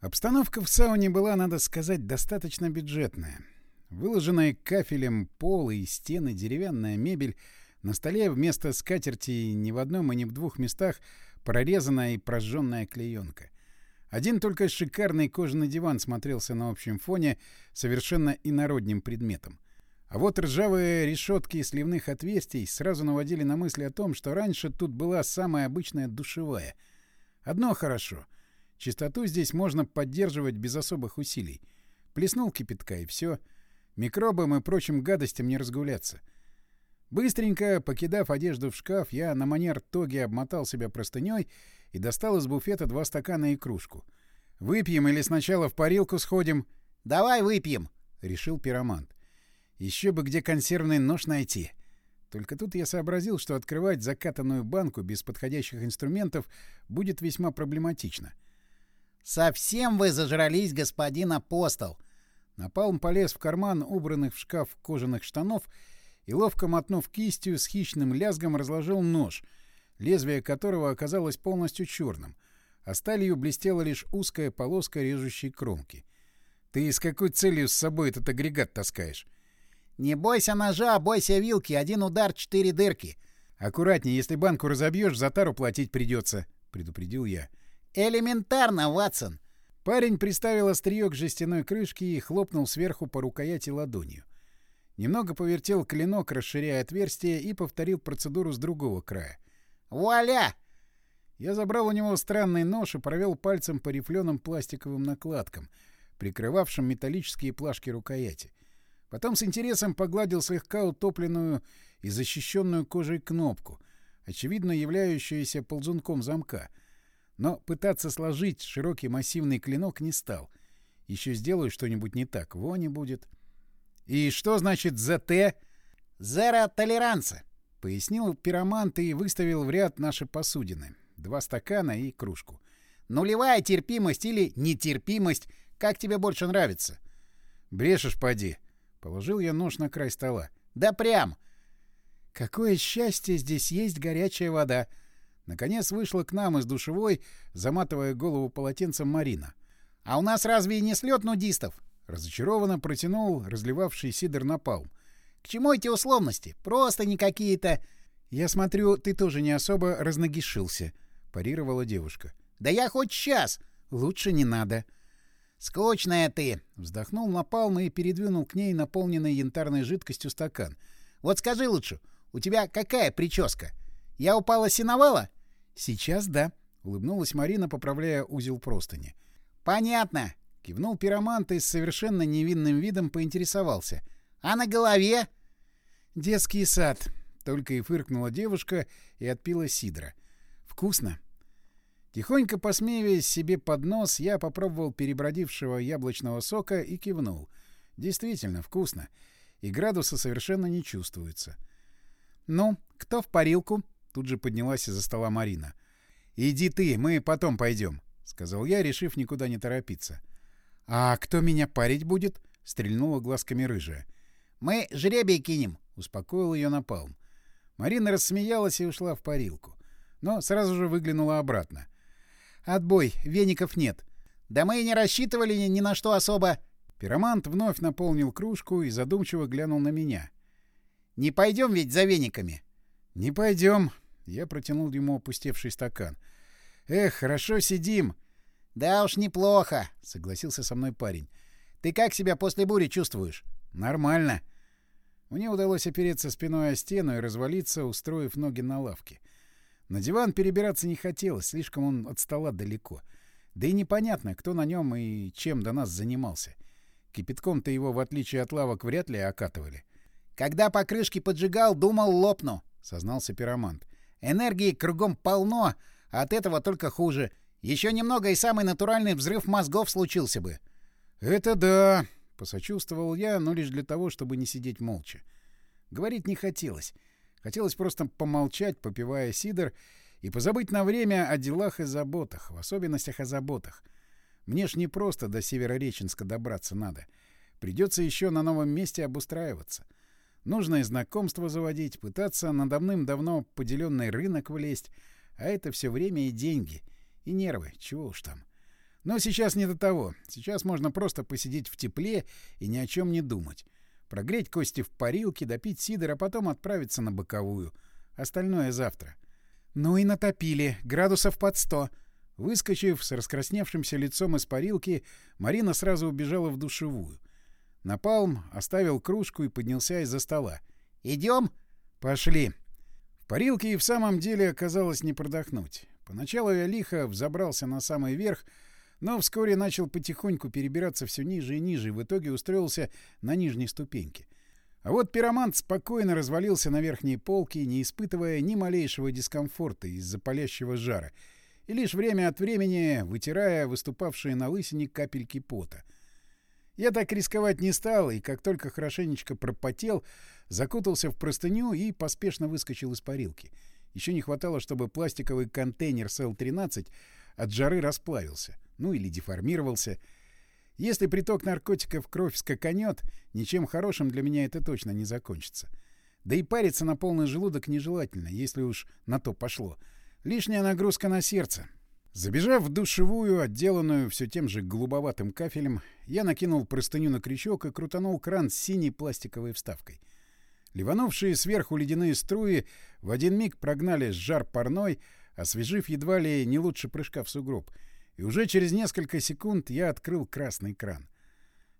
Обстановка в сауне была, надо сказать, достаточно бюджетная. Выложенные кафелем пол и стены, деревянная мебель, на столе вместо скатерти ни в одном и ни в двух местах прорезанная и прожженная клеенка. Один только шикарный кожаный диван смотрелся на общем фоне совершенно инородним предметом. А вот ржавые решетки сливных отверстий сразу наводили на мысли о том, что раньше тут была самая обычная душевая. Одно хорошо. Чистоту здесь можно поддерживать без особых усилий. Плеснул кипятка, и все. Микробам и прочим гадостям не разгуляться. Быстренько, покидав одежду в шкаф, я на манер тоги обмотал себя простыней и достал из буфета два стакана и кружку. «Выпьем или сначала в парилку сходим?» «Давай выпьем», — решил пиромант. Еще бы где консервный нож найти. Только тут я сообразил, что открывать закатанную банку без подходящих инструментов будет весьма проблематично. «Совсем вы зажрались, господин апостол!» Напалм полез в карман убранных в шкаф кожаных штанов и, ловко мотнув кистью, с хищным лязгом разложил нож, лезвие которого оказалось полностью черным, а сталью блестела лишь узкая полоска режущей кромки. «Ты с какой целью с собой этот агрегат таскаешь?» «Не бойся ножа, бойся вилки. Один удар, четыре дырки». «Аккуратнее, если банку разобьешь, за тару платить придется», — предупредил я. «Элементарно, Ватсон!» Парень приставил острие к жестяной крышке и хлопнул сверху по рукояти ладонью. Немного повертел клинок, расширяя отверстие, и повторил процедуру с другого края. «Вуаля!» Я забрал у него странный нож и провел пальцем по рифленым пластиковым накладкам, прикрывавшим металлические плашки рукояти. Потом с интересом погладил слегка утопленную и защищенную кожей кнопку, очевидно являющуюся ползунком замка. Но пытаться сложить широкий массивный клинок не стал. Еще сделаю что-нибудь не так, вони будет. «И что значит ЗТ?» «Зеро толеранса», — пояснил пиромант и выставил в ряд наши посудины. Два стакана и кружку. «Нулевая терпимость или нетерпимость, как тебе больше нравится?» «Брешешь, поди». Положил я нож на край стола. «Да прям!» «Какое счастье, здесь есть горячая вода!» Наконец вышла к нам из душевой, заматывая голову полотенцем Марина. «А у нас разве не слет нудистов?» Разочарованно протянул разливавший сидр напалм. «К чему эти условности? Просто не какие-то...» «Я смотрю, ты тоже не особо разногишился», — парировала девушка. «Да я хоть сейчас!» «Лучше не надо». «Скучная ты!» — вздохнул напалм и передвинул к ней наполненный янтарной жидкостью стакан. «Вот скажи лучше, у тебя какая прическа? Я упала синовала?» «Сейчас да», — улыбнулась Марина, поправляя узел простыни. «Понятно. Кивнул пиромант и с совершенно невинным видом поинтересовался. «А на голове?» «Детский сад», — только и фыркнула девушка и отпила сидра. «Вкусно». Тихонько посмеиваясь себе под нос, я попробовал перебродившего яблочного сока и кивнул. Действительно, вкусно. И градуса совершенно не чувствуется. «Ну, кто в парилку?» — тут же поднялась из-за стола Марина. «Иди ты, мы потом пойдем», — сказал я, решив никуда не торопиться. «А кто меня парить будет?» — стрельнула глазками рыжая. «Мы жребий кинем», — успокоил ее напалм. Марина рассмеялась и ушла в парилку. Но сразу же выглянула обратно. «Отбой, веников нет». «Да мы и не рассчитывали ни на что особо». Пиромант вновь наполнил кружку и задумчиво глянул на меня. «Не пойдем ведь за вениками?» «Не пойдем». Я протянул ему опустевший стакан. «Эх, хорошо сидим. «Да уж неплохо», — согласился со мной парень. «Ты как себя после бури чувствуешь?» «Нормально». Мне удалось опереться спиной о стену и развалиться, устроив ноги на лавке. На диван перебираться не хотелось, слишком он от стола далеко. Да и непонятно, кто на нем и чем до нас занимался. Кипятком-то его, в отличие от лавок, вряд ли окатывали. «Когда покрышки поджигал, думал, лопну», — сознался пиромант. «Энергии кругом полно, а от этого только хуже. Еще немного, и самый натуральный взрыв мозгов случился бы. — Это да, — посочувствовал я, но лишь для того, чтобы не сидеть молча. Говорить не хотелось. Хотелось просто помолчать, попивая сидр, и позабыть на время о делах и заботах, в особенностях о заботах. Мне ж не просто до Северореченска добраться надо. Придется еще на новом месте обустраиваться. Нужно и знакомство заводить, пытаться на давным-давно поделенный рынок влезть, а это все время и деньги — и нервы, чего уж там. Но сейчас не до того. Сейчас можно просто посидеть в тепле и ни о чем не думать. Прогреть кости в парилке, допить сидр, а потом отправиться на боковую. Остальное завтра. Ну и натопили. Градусов под сто. Выскочив с раскрасневшимся лицом из парилки, Марина сразу убежала в душевую. Напалм оставил кружку и поднялся из-за стола. «Идем?» «Пошли». В парилке и в самом деле оказалось не продохнуть. Поначалу я лихо взобрался на самый верх, но вскоре начал потихоньку перебираться все ниже и ниже, и в итоге устроился на нижней ступеньке. А вот пиромант спокойно развалился на верхней полке, не испытывая ни малейшего дискомфорта из-за палящего жара, и лишь время от времени вытирая выступавшие на лысине капельки пота. Я так рисковать не стал, и как только хорошенечко пропотел, закутался в простыню и поспешно выскочил из парилки — еще не хватало, чтобы пластиковый контейнер с Л-13 от жары расплавился. Ну или деформировался. Если приток наркотиков в кровь скаканет, ничем хорошим для меня это точно не закончится. Да и париться на полный желудок нежелательно, если уж на то пошло. Лишняя нагрузка на сердце. Забежав в душевую, отделанную все тем же голубоватым кафелем, я накинул простыню на крючок и крутанул кран с синей пластиковой вставкой. Ливанувшие сверху ледяные струи в один миг прогнали жар парной, освежив едва ли не лучше прыжка в сугроб. И уже через несколько секунд я открыл красный кран.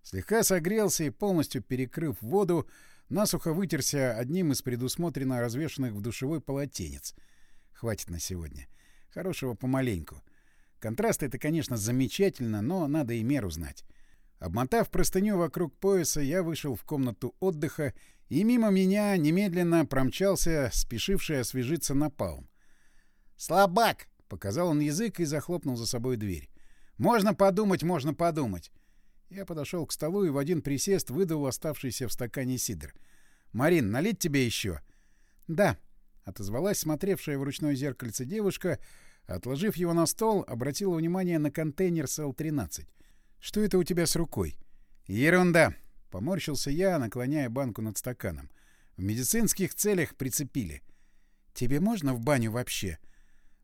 Слегка согрелся и, полностью перекрыв воду, насухо вытерся одним из предусмотренно развешанных в душевой полотенец. Хватит на сегодня. Хорошего помаленьку. Контраст — это, конечно, замечательно, но надо и меру знать. Обмотав простыню вокруг пояса, я вышел в комнату отдыха, и мимо меня немедленно промчался спешивший освежиться напалм. «Слабак!» — показал он язык и захлопнул за собой дверь. «Можно подумать, можно подумать!» Я подошел к столу и в один присест выдал оставшийся в стакане сидр. «Марин, налить тебе еще?» «Да», — отозвалась смотревшая в ручное зеркальце девушка, Отложив его на стол, обратила внимание на контейнер с Л-13. «Что это у тебя с рукой?» «Ерунда!» — поморщился я, наклоняя банку над стаканом. «В медицинских целях прицепили». «Тебе можно в баню вообще?»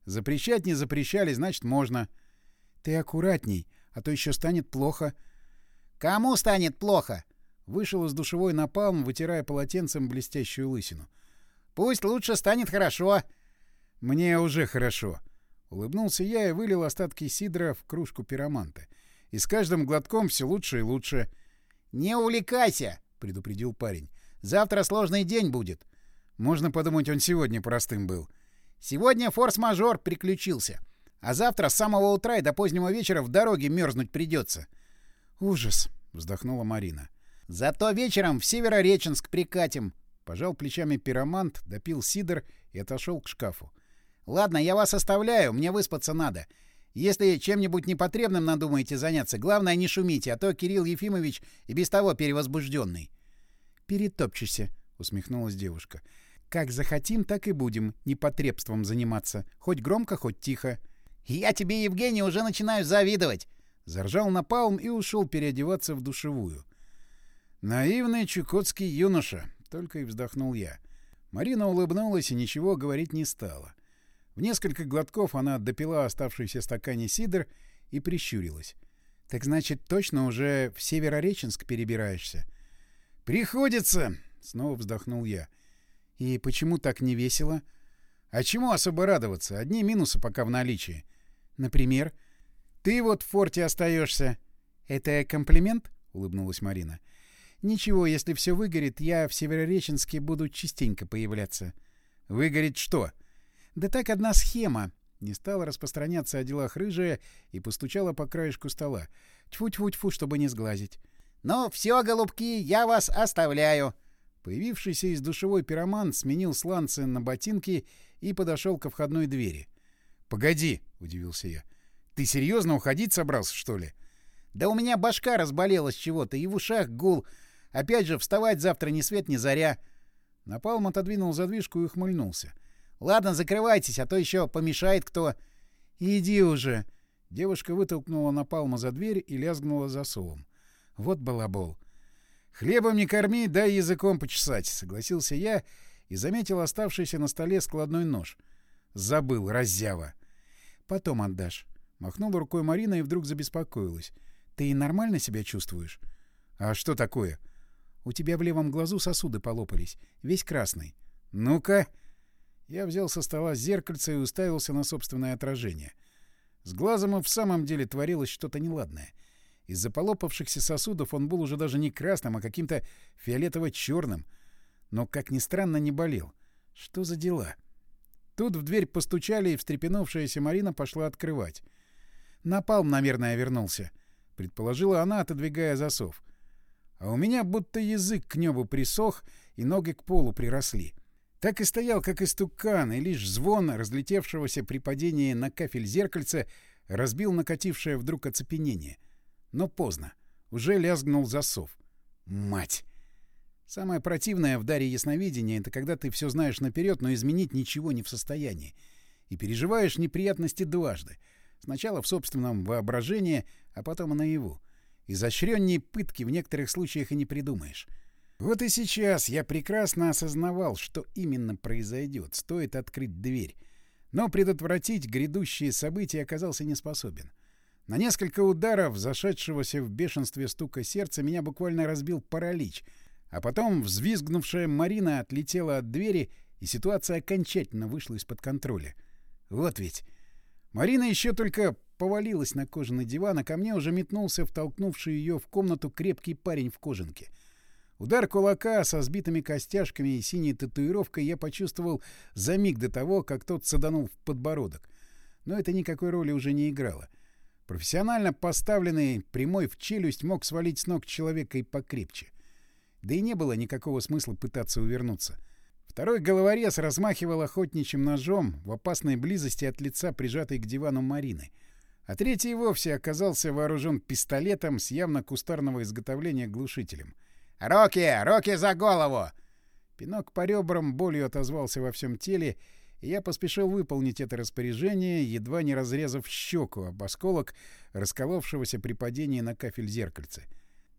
«Запрещать не запрещали, значит, можно». «Ты аккуратней, а то еще станет плохо». «Кому станет плохо?» Вышел из душевой напалм, вытирая полотенцем блестящую лысину. «Пусть лучше станет хорошо». «Мне уже хорошо». Улыбнулся я и вылил остатки сидра в кружку пироманта. И с каждым глотком все лучше и лучше. «Не увлекайся!» — предупредил парень. «Завтра сложный день будет». Можно подумать, он сегодня простым был. «Сегодня форс-мажор приключился. А завтра с самого утра и до позднего вечера в дороге мерзнуть придется». «Ужас!» — вздохнула Марина. «Зато вечером в Северореченск прикатим». Пожал плечами пиромант, допил сидр и отошел к шкафу. Ладно, я вас оставляю, мне выспаться надо. Если чем-нибудь непотребным надумаете заняться, главное не шумите, а то Кирилл Ефимович и без того перевозбужденный. Перетопчешься, усмехнулась девушка. Как захотим, так и будем непотребством заниматься, хоть громко, хоть тихо. Я тебе, Евгений, уже начинаю завидовать. Заржал напалм и ушел переодеваться в душевую. Наивный чукотский юноша, только и вздохнул я. Марина улыбнулась и ничего говорить не стала. — в несколько глотков она допила оставшийся стакане сидр и прищурилась. — Так значит, точно уже в Северореченск перебираешься? — Приходится! — снова вздохнул я. — И почему так не весело? — А чему особо радоваться? Одни минусы пока в наличии. — Например? — Ты вот в форте остаешься. — Это комплимент? — улыбнулась Марина. — Ничего, если все выгорит, я в Северореченске буду частенько появляться. — Выгорит что? — да так одна схема. Не стала распространяться о делах рыжая и постучала по краешку стола. Тьфу-тьфу-тьфу, чтобы не сглазить. «Ну, все, голубки, я вас оставляю!» Появившийся из душевой пироман сменил сланцы на ботинки и подошел ко входной двери. «Погоди!» — удивился я. «Ты серьезно уходить собрался, что ли?» «Да у меня башка разболелась чего-то, и в ушах гул. Опять же, вставать завтра ни свет ни заря». Напалм отодвинул задвижку и ухмыльнулся. Ладно, закрывайтесь, а то еще помешает кто. Иди уже. Девушка вытолкнула напалма за дверь и лязгнула засовом. Вот балабол. Хлебом не корми, дай языком почесать, согласился я и заметил оставшийся на столе складной нож. Забыл, раззява. Потом отдашь. Махнула рукой Марина и вдруг забеспокоилась. Ты нормально себя чувствуешь? А что такое? У тебя в левом глазу сосуды полопались, весь красный. Ну-ка, я взял со стола зеркальце и уставился на собственное отражение. С глазом и в самом деле творилось что-то неладное. Из-за полопавшихся сосудов он был уже даже не красным, а каким-то фиолетово-черным. Но, как ни странно, не болел. Что за дела? Тут в дверь постучали, и встрепенувшаяся Марина пошла открывать. «Напалм, наверное, вернулся», — предположила она, отодвигая засов. А у меня будто язык к небу присох, и ноги к полу приросли. Так и стоял, как истукан, и лишь звон разлетевшегося при падении на кафель зеркальца разбил накатившее вдруг оцепенение. Но поздно. Уже лязгнул засов. Мать! Самое противное в даре ясновидения — это когда ты все знаешь наперед, но изменить ничего не в состоянии. И переживаешь неприятности дважды. Сначала в собственном воображении, а потом и наяву. Изощреннее пытки в некоторых случаях и не придумаешь. Вот и сейчас я прекрасно осознавал, что именно произойдет, стоит открыть дверь. Но предотвратить грядущие события оказался не способен. На несколько ударов, зашедшегося в бешенстве стука сердца, меня буквально разбил паралич, а потом взвизгнувшая Марина отлетела от двери, и ситуация окончательно вышла из-под контроля. Вот ведь. Марина еще только повалилась на кожаный диван, а ко мне уже метнулся втолкнувший ее в комнату крепкий парень в кожанке. Удар кулака со сбитыми костяшками и синей татуировкой я почувствовал за миг до того, как тот саданул в подбородок. Но это никакой роли уже не играло. Профессионально поставленный прямой в челюсть мог свалить с ног человека и покрепче. Да и не было никакого смысла пытаться увернуться. Второй головорез размахивал охотничьим ножом в опасной близости от лица прижатой к дивану Марины. А третий вовсе оказался вооружен пистолетом с явно кустарного изготовления глушителем. «Руки! Руки за голову!» Пинок по ребрам болью отозвался во всем теле, и я поспешил выполнить это распоряжение, едва не разрезав щеку об осколок, расколовшегося при падении на кафель зеркальца.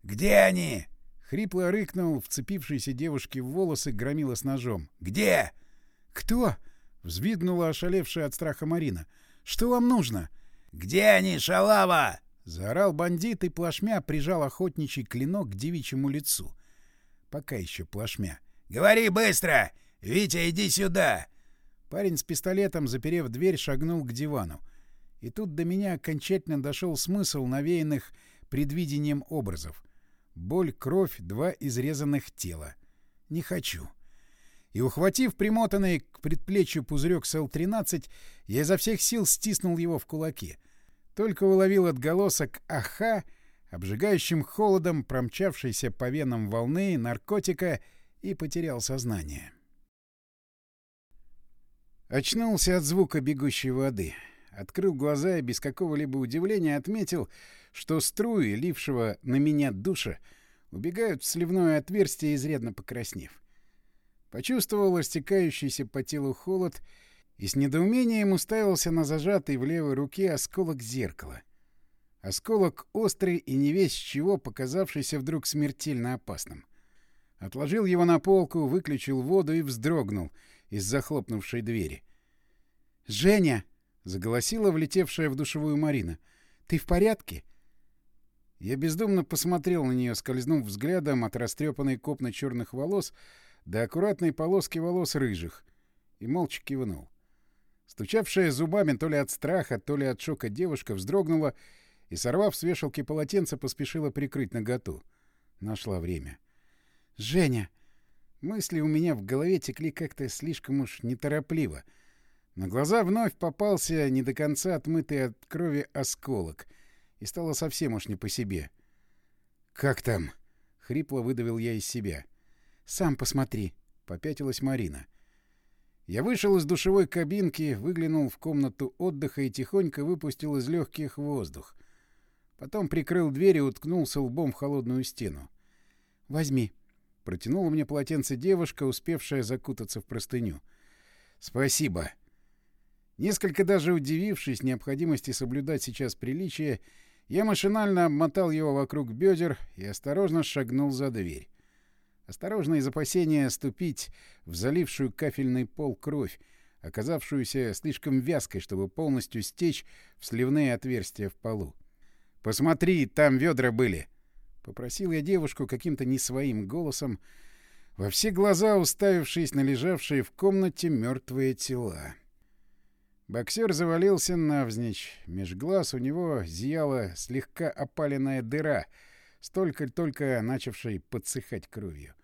«Где они?» — хрипло рыкнул вцепившийся девушке в волосы громила с ножом. «Где?» «Кто?» — взвиднула ошалевшая от страха Марина. «Что вам нужно?» «Где они, шалава?» Заорал бандит и плашмя прижал охотничий клинок к девичьему лицу. Пока еще плашмя. «Говори быстро! Витя, иди сюда!» Парень с пистолетом, заперев дверь, шагнул к дивану. И тут до меня окончательно дошел смысл навеянных предвидением образов. Боль, кровь, два изрезанных тела. Не хочу. И, ухватив примотанный к предплечью пузырек с Л-13, я изо всех сил стиснул его в кулаке. Только уловил отголосок «Аха!», обжигающим холодом промчавшейся по венам волны наркотика и потерял сознание. Очнулся от звука бегущей воды. Открыл глаза и без какого-либо удивления отметил, что струи, лившего на меня душа, убегают в сливное отверстие, изрядно покраснев. Почувствовал растекающийся по телу холод и с недоумением уставился на зажатый в левой руке осколок зеркала. Осколок острый и не весь чего, показавшийся вдруг смертельно опасным. Отложил его на полку, выключил воду и вздрогнул из захлопнувшей двери. «Женя!» — заголосила влетевшая в душевую Марина. «Ты в порядке?» Я бездумно посмотрел на нее, скользнув взглядом от растрепанной копны черных волос до аккуратной полоски волос рыжих, и молча кивнул. Стучавшая зубами то ли от страха, то ли от шока девушка вздрогнула и, сорвав с вешалки полотенце, поспешила прикрыть наготу. Нашла время. «Женя!» Мысли у меня в голове текли как-то слишком уж неторопливо. На глаза вновь попался не до конца отмытый от крови осколок, и стало совсем уж не по себе. «Как там?» — хрипло выдавил я из себя. «Сам посмотри», — попятилась Марина. Я вышел из душевой кабинки, выглянул в комнату отдыха и тихонько выпустил из легких воздух. Потом прикрыл дверь и уткнулся лбом в холодную стену. «Возьми». Протянула мне полотенце девушка, успевшая закутаться в простыню. «Спасибо». Несколько даже удивившись необходимости соблюдать сейчас приличие, я машинально обмотал его вокруг бедер и осторожно шагнул за дверь. Осторожно из опасения ступить в залившую кафельный пол кровь, оказавшуюся слишком вязкой, чтобы полностью стечь в сливные отверстия в полу. «Посмотри, там ведра были!» — попросил я девушку каким-то не своим голосом, во все глаза уставившись на лежавшие в комнате мертвые тела. Боксер завалился навзничь. Меж глаз у него зияла слегка опаленная дыра — столько-только начавшей подсыхать кровью.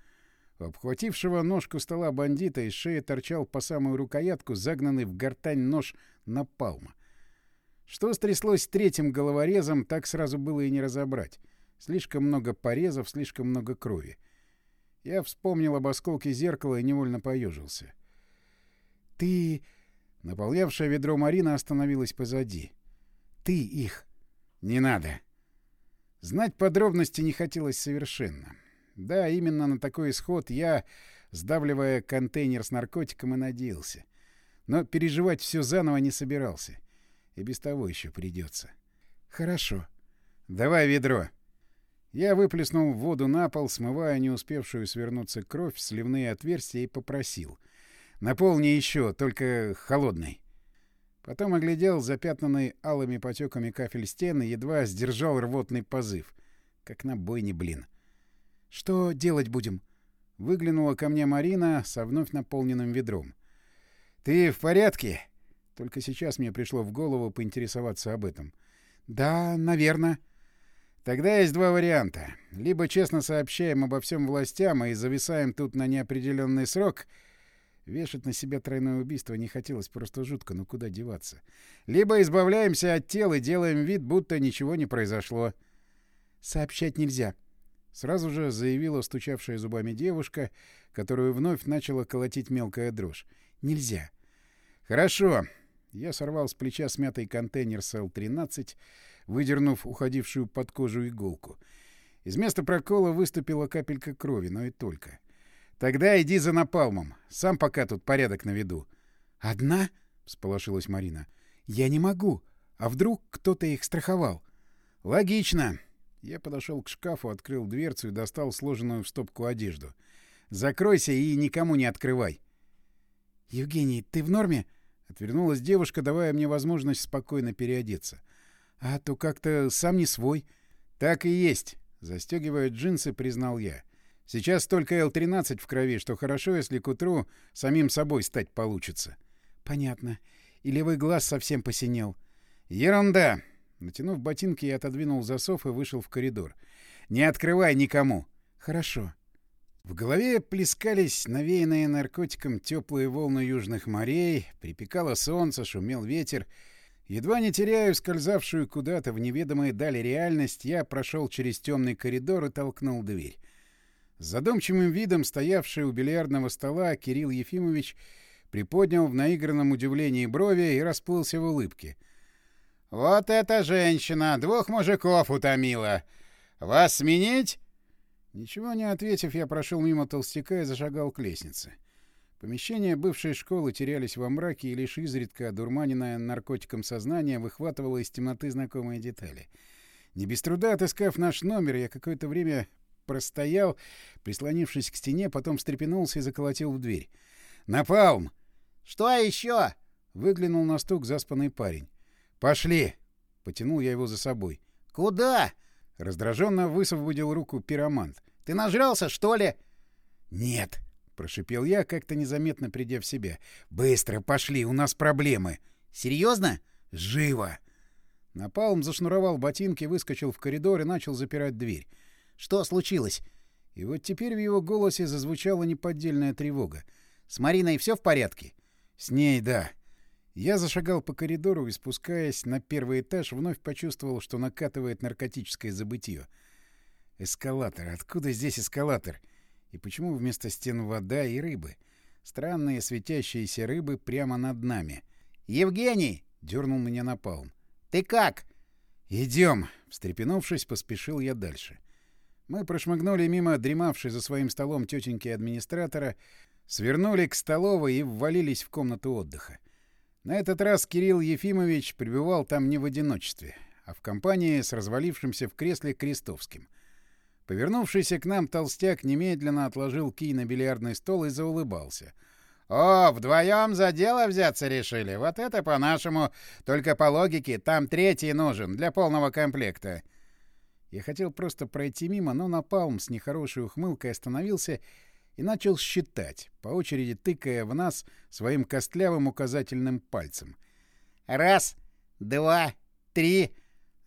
У обхватившего ножку стола бандита из шеи торчал по самую рукоятку загнанный в гортань нож напалма. Что стряслось с третьим головорезом, так сразу было и не разобрать. Слишком много порезов, слишком много крови. Я вспомнил об осколке зеркала и невольно поежился. «Ты...» Наполнявшая ведро Марина остановилась позади. «Ты их...» «Не надо!» Знать подробности не хотелось совершенно. Да, именно на такой исход я, сдавливая контейнер с наркотиком, и надеялся. Но переживать все заново не собирался. И без того еще придется. Хорошо. Давай ведро. Я выплеснул воду на пол, смывая не успевшую свернуться кровь в сливные отверстия и попросил. «Наполни еще, только холодной». Потом оглядел запятнанный алыми потеками кафель стены, едва сдержал рвотный позыв. Как на бойне, блин. «Что делать будем?» Выглянула ко мне Марина со вновь наполненным ведром. «Ты в порядке?» Только сейчас мне пришло в голову поинтересоваться об этом. «Да, наверное». Тогда есть два варианта. Либо честно сообщаем обо всем властям и зависаем тут на неопределенный срок. Вешать на себя тройное убийство не хотелось просто жутко, но куда деваться. Либо избавляемся от тел и делаем вид, будто ничего не произошло. Сообщать нельзя. Сразу же заявила стучавшая зубами девушка, которую вновь начала колотить мелкая дрожь. Нельзя. Хорошо. Я сорвал с плеча смятый контейнер с Л-13, выдернув уходившую под кожу иголку. Из места прокола выступила капелька крови, но и только. «Тогда иди за напалмом. Сам пока тут порядок наведу». «Одна?» — всполошилась Марина. «Я не могу. А вдруг кто-то их страховал?» «Логично». Я подошел к шкафу, открыл дверцу и достал сложенную в стопку одежду. «Закройся и никому не открывай». «Евгений, ты в норме?» — отвернулась девушка, давая мне возможность спокойно переодеться. А то как-то сам не свой. Так и есть. Застегивая джинсы, признал я. Сейчас только Л-13 в крови, что хорошо, если к утру самим собой стать получится. Понятно. И левый глаз совсем посинел. Ерунда. Натянув ботинки, я отодвинул засов и вышел в коридор. Не открывай никому. Хорошо. В голове плескались навеянные наркотиком теплые волны южных морей, припекало солнце, шумел ветер — Едва не теряя скользавшую куда-то в неведомые дали реальность, я прошел через темный коридор и толкнул дверь. С задумчивым видом, стоявший у бильярдного стола, Кирилл Ефимович приподнял в наигранном удивлении брови и расплылся в улыбке. «Вот эта женщина! Двух мужиков утомила! Вас сменить?» Ничего не ответив, я прошел мимо толстяка и зашагал к лестнице. Помещения бывшей школы терялись во мраке, и лишь изредка одурманенное наркотиком сознание выхватывало из темноты знакомые детали. Не без труда отыскав наш номер, я какое-то время простоял, прислонившись к стене, потом встрепенулся и заколотил в дверь. «Напалм!» «Что еще?» — выглянул на стук заспанный парень. «Пошли!» — потянул я его за собой. «Куда?» — раздраженно высвободил руку пиромант. «Ты нажрался, что ли?» «Нет!» Прошипел я, как-то незаметно придя в себя. «Быстро, пошли, у нас проблемы!» «Серьезно?» «Живо!» Напалм зашнуровал ботинки, выскочил в коридор и начал запирать дверь. «Что случилось?» И вот теперь в его голосе зазвучала неподдельная тревога. «С Мариной все в порядке?» «С ней, да». Я зашагал по коридору и, спускаясь на первый этаж, вновь почувствовал, что накатывает наркотическое забытье. «Эскалатор. Откуда здесь эскалатор?» И почему вместо стен вода и рыбы? Странные светящиеся рыбы прямо над нами. «Евгений!» — дернул меня напалм. «Ты как?» «Идем!» — встрепенувшись, поспешил я дальше. Мы прошмыгнули мимо дремавшей за своим столом тетеньки-администратора, свернули к столовой и ввалились в комнату отдыха. На этот раз Кирилл Ефимович пребывал там не в одиночестве, а в компании с развалившимся в кресле Крестовским — Повернувшийся к нам толстяк немедленно отложил кий на бильярдный стол и заулыбался. «О, вдвоем за дело взяться решили? Вот это по-нашему. Только по логике там третий нужен для полного комплекта». Я хотел просто пройти мимо, но напалм с нехорошей ухмылкой остановился и начал считать, по очереди тыкая в нас своим костлявым указательным пальцем. «Раз, два, три...»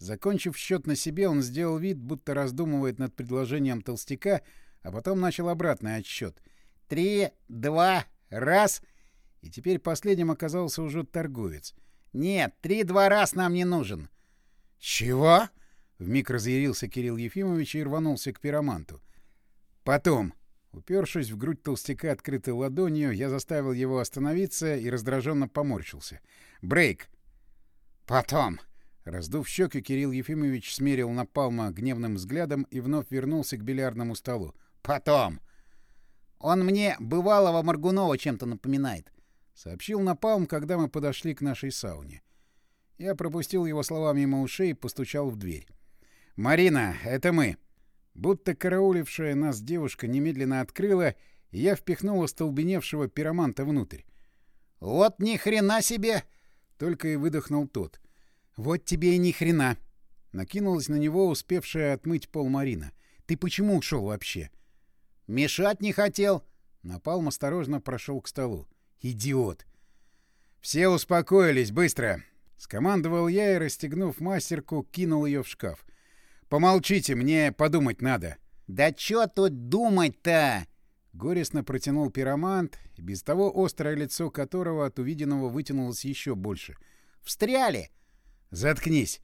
Закончив счет на себе, он сделал вид, будто раздумывает над предложением толстяка, а потом начал обратный отсчет. «Три, два, раз...» И теперь последним оказался уже торговец. «Нет, три-два раз нам не нужен». «Чего?» — вмиг разъярился Кирилл Ефимович и рванулся к пироманту. «Потом...» Упершись в грудь толстяка открытой ладонью, я заставил его остановиться и раздраженно поморщился. «Брейк!» «Потом!» Раздув щеки, Кирилл Ефимович смерил Напалма гневным взглядом и вновь вернулся к бильярдному столу. «Потом! Он мне бывалого Маргунова чем-то напоминает», — сообщил Напалм, когда мы подошли к нашей сауне. Я пропустил его слова мимо ушей и постучал в дверь. «Марина, это мы!» Будто караулившая нас девушка немедленно открыла, и я впихнул остолбеневшего пироманта внутрь. «Вот ни хрена себе!» — только и выдохнул тот. «Вот тебе и ни хрена!» — накинулась на него успевшая отмыть пол Марина. «Ты почему ушел вообще?» «Мешать не хотел!» Напалм осторожно прошел к столу. «Идиот!» «Все успокоились, быстро!» — скомандовал я и, расстегнув мастерку, кинул ее в шкаф. «Помолчите, мне подумать надо». «Да чё тут думать-то?» Горестно протянул пиромант, без того острое лицо которого от увиденного вытянулось еще больше. «Встряли!» «Заткнись!»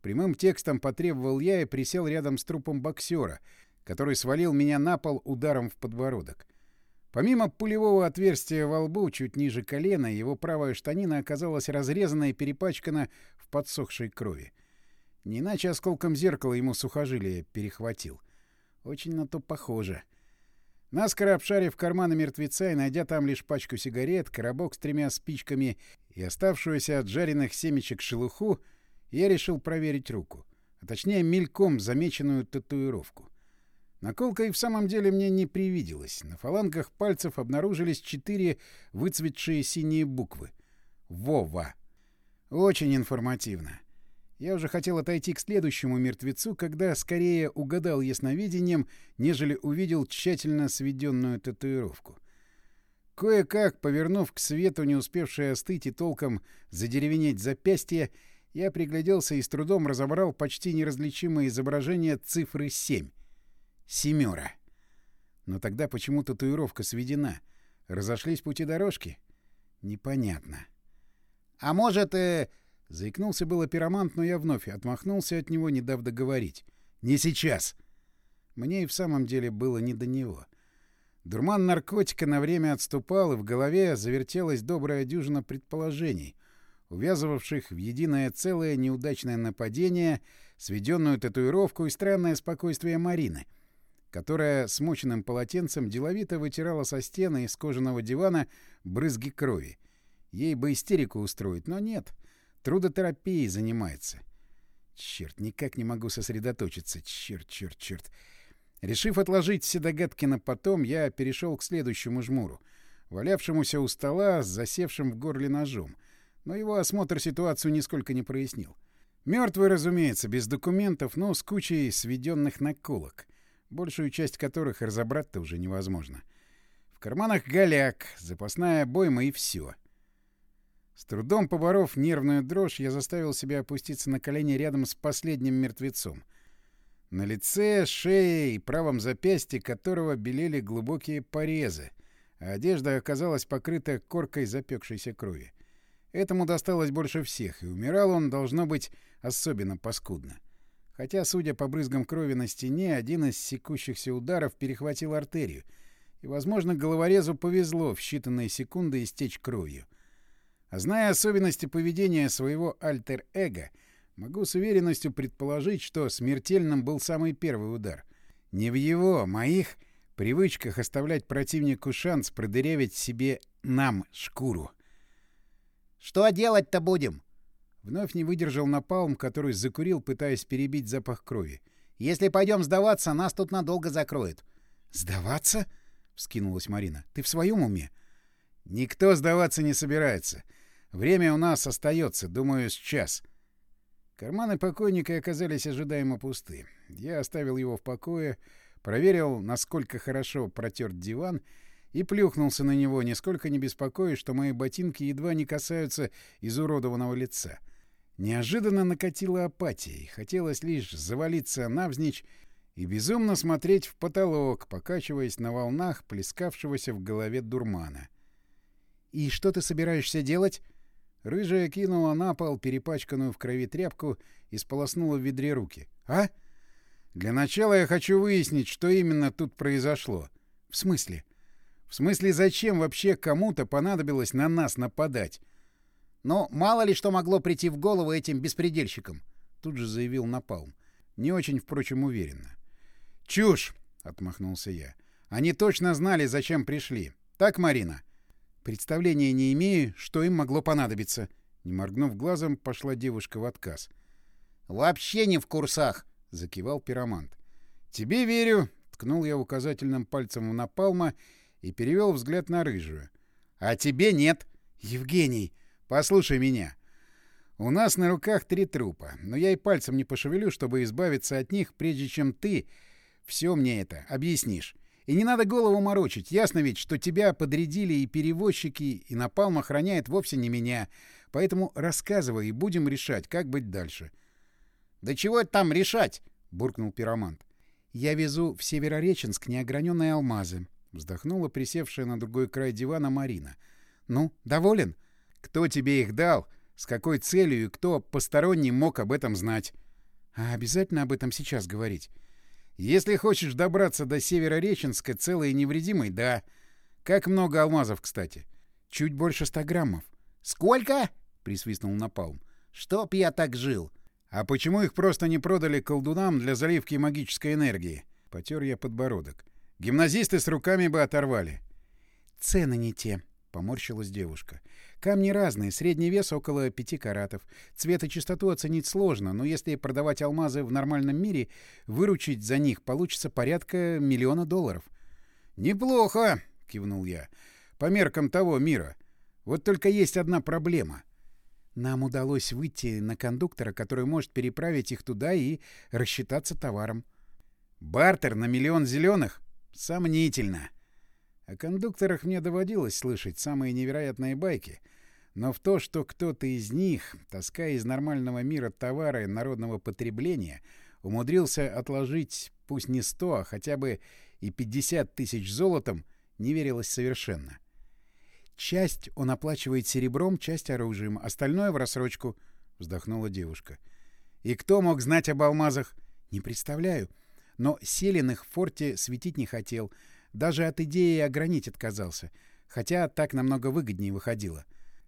Прямым текстом потребовал я и присел рядом с трупом боксера, который свалил меня на пол ударом в подбородок. Помимо пулевого отверстия во лбу, чуть ниже колена, его правая штанина оказалась разрезана и перепачкана в подсохшей крови. Не иначе осколком зеркала ему сухожилие перехватил. Очень на то похоже. Наскоро обшарив карманы мертвеца и найдя там лишь пачку сигарет, коробок с тремя спичками и оставшуюся от жареных семечек шелуху, я решил проверить руку. А точнее, мельком замеченную татуировку. Наколка и в самом деле мне не привиделась. На фалангах пальцев обнаружились четыре выцветшие синие буквы. Вова. Очень информативно. Я уже хотел отойти к следующему мертвецу, когда скорее угадал ясновидением, нежели увидел тщательно сведенную татуировку. Кое-как, повернув к свету, не успевшее остыть и толком задеревенеть запястье, я пригляделся и с трудом разобрал почти неразличимое изображение цифры 7. Семёра. Но тогда почему татуировка сведена? Разошлись пути дорожки? Непонятно. А может, э... Заикнулся было пиромант, но я вновь отмахнулся от него, не дав договорить. «Не сейчас!» Мне и в самом деле было не до него. Дурман наркотика на время отступал, и в голове завертелась добрая дюжина предположений, увязывавших в единое целое неудачное нападение, сведенную татуировку и странное спокойствие Марины — которая смоченным полотенцем деловито вытирала со стены из кожаного дивана брызги крови. Ей бы истерику устроить, но нет. Трудотерапией занимается. Черт, никак не могу сосредоточиться. Черт, черт, черт. Решив отложить все догадки на потом, я перешел к следующему жмуру, валявшемуся у стола с засевшим в горле ножом. Но его осмотр ситуацию нисколько не прояснил. Мертвый, разумеется, без документов, но с кучей сведенных наколок большую часть которых разобрать-то уже невозможно. В карманах голяк, запасная обойма и все. С трудом поборов нервную дрожь, я заставил себя опуститься на колени рядом с последним мертвецом. На лице, шее и правом запястье которого белели глубокие порезы, а одежда оказалась покрыта коркой запекшейся крови. Этому досталось больше всех, и умирал он, должно быть, особенно паскудно. — Хотя, судя по брызгам крови на стене, один из секущихся ударов перехватил артерию, и, возможно, головорезу повезло в считанные секунды истечь кровью. А зная особенности поведения своего альтер-эго, могу с уверенностью предположить, что смертельным был самый первый удар. Не в его, моих привычках оставлять противнику шанс продырявить себе нам шкуру. «Что делать-то будем?» Вновь не выдержал напалм, который закурил, пытаясь перебить запах крови. «Если пойдем сдаваться, нас тут надолго закроют». «Сдаваться?» — вскинулась Марина. «Ты в своем уме?» «Никто сдаваться не собирается. Время у нас остается, думаю, с час». Карманы покойника оказались ожидаемо пусты. Я оставил его в покое, проверил, насколько хорошо протерт диван, и плюхнулся на него, нисколько не беспокоясь, что мои ботинки едва не касаются изуродованного лица. — Неожиданно накатила апатия, и хотелось лишь завалиться навзничь и безумно смотреть в потолок, покачиваясь на волнах плескавшегося в голове дурмана. «И что ты собираешься делать?» Рыжая кинула на пол перепачканную в крови тряпку и сполоснула в ведре руки. «А? Для начала я хочу выяснить, что именно тут произошло. В смысле? В смысле, зачем вообще кому-то понадобилось на нас нападать? Но мало ли что могло прийти в голову этим беспредельщикам, тут же заявил Напалм. Не очень, впрочем, уверенно. Чушь, отмахнулся я. Они точно знали, зачем пришли. Так, Марина? Представления не имею, что им могло понадобиться. Не моргнув глазом, пошла девушка в отказ. Вообще не в курсах, закивал пиромант. «Тебе верю», — ткнул я указательным пальцем в напалма и перевел взгляд на рыжую. «А тебе нет. Евгений, послушай меня. У нас на руках три трупа, но я и пальцем не пошевелю, чтобы избавиться от них, прежде чем ты все мне это объяснишь. И не надо голову морочить. Ясно ведь, что тебя подрядили и перевозчики, и напалм охраняет вовсе не меня. Поэтому рассказывай, и будем решать, как быть дальше. — Да чего там решать? — буркнул пиромант. — Я везу в Северореченск неограненные алмазы. Вздохнула присевшая на другой край дивана Марина. — Ну, доволен? Кто тебе их дал? С какой целью и кто посторонний мог об этом знать? — А обязательно об этом сейчас говорить? Если хочешь добраться до Северореченска целой и невредимой, да. Как много алмазов, кстати? Чуть больше ста граммов. Сколько? Присвистнул Напалм. Чтоб я так жил. А почему их просто не продали колдунам для заливки магической энергии? Потер я подбородок. Гимназисты с руками бы оторвали. Цены не те, поморщилась девушка. Камни разные, средний вес около пяти каратов. Цвет и чистоту оценить сложно, но если продавать алмазы в нормальном мире, выручить за них получится порядка миллиона долларов. «Неплохо!» — кивнул я. «По меркам того мира. Вот только есть одна проблема. Нам удалось выйти на кондуктора, который может переправить их туда и рассчитаться товаром. Бартер на миллион зеленых? Сомнительно!» О кондукторах мне доводилось слышать самые невероятные байки, но в то, что кто-то из них, таская из нормального мира товары народного потребления, умудрился отложить пусть не сто, а хотя бы и пятьдесят тысяч золотом, не верилось совершенно. «Часть он оплачивает серебром, часть оружием, остальное в рассрочку», — вздохнула девушка. «И кто мог знать об алмазах?» «Не представляю. Но Селин их в форте светить не хотел». Даже от идеи огранить отказался. Хотя так намного выгоднее выходило.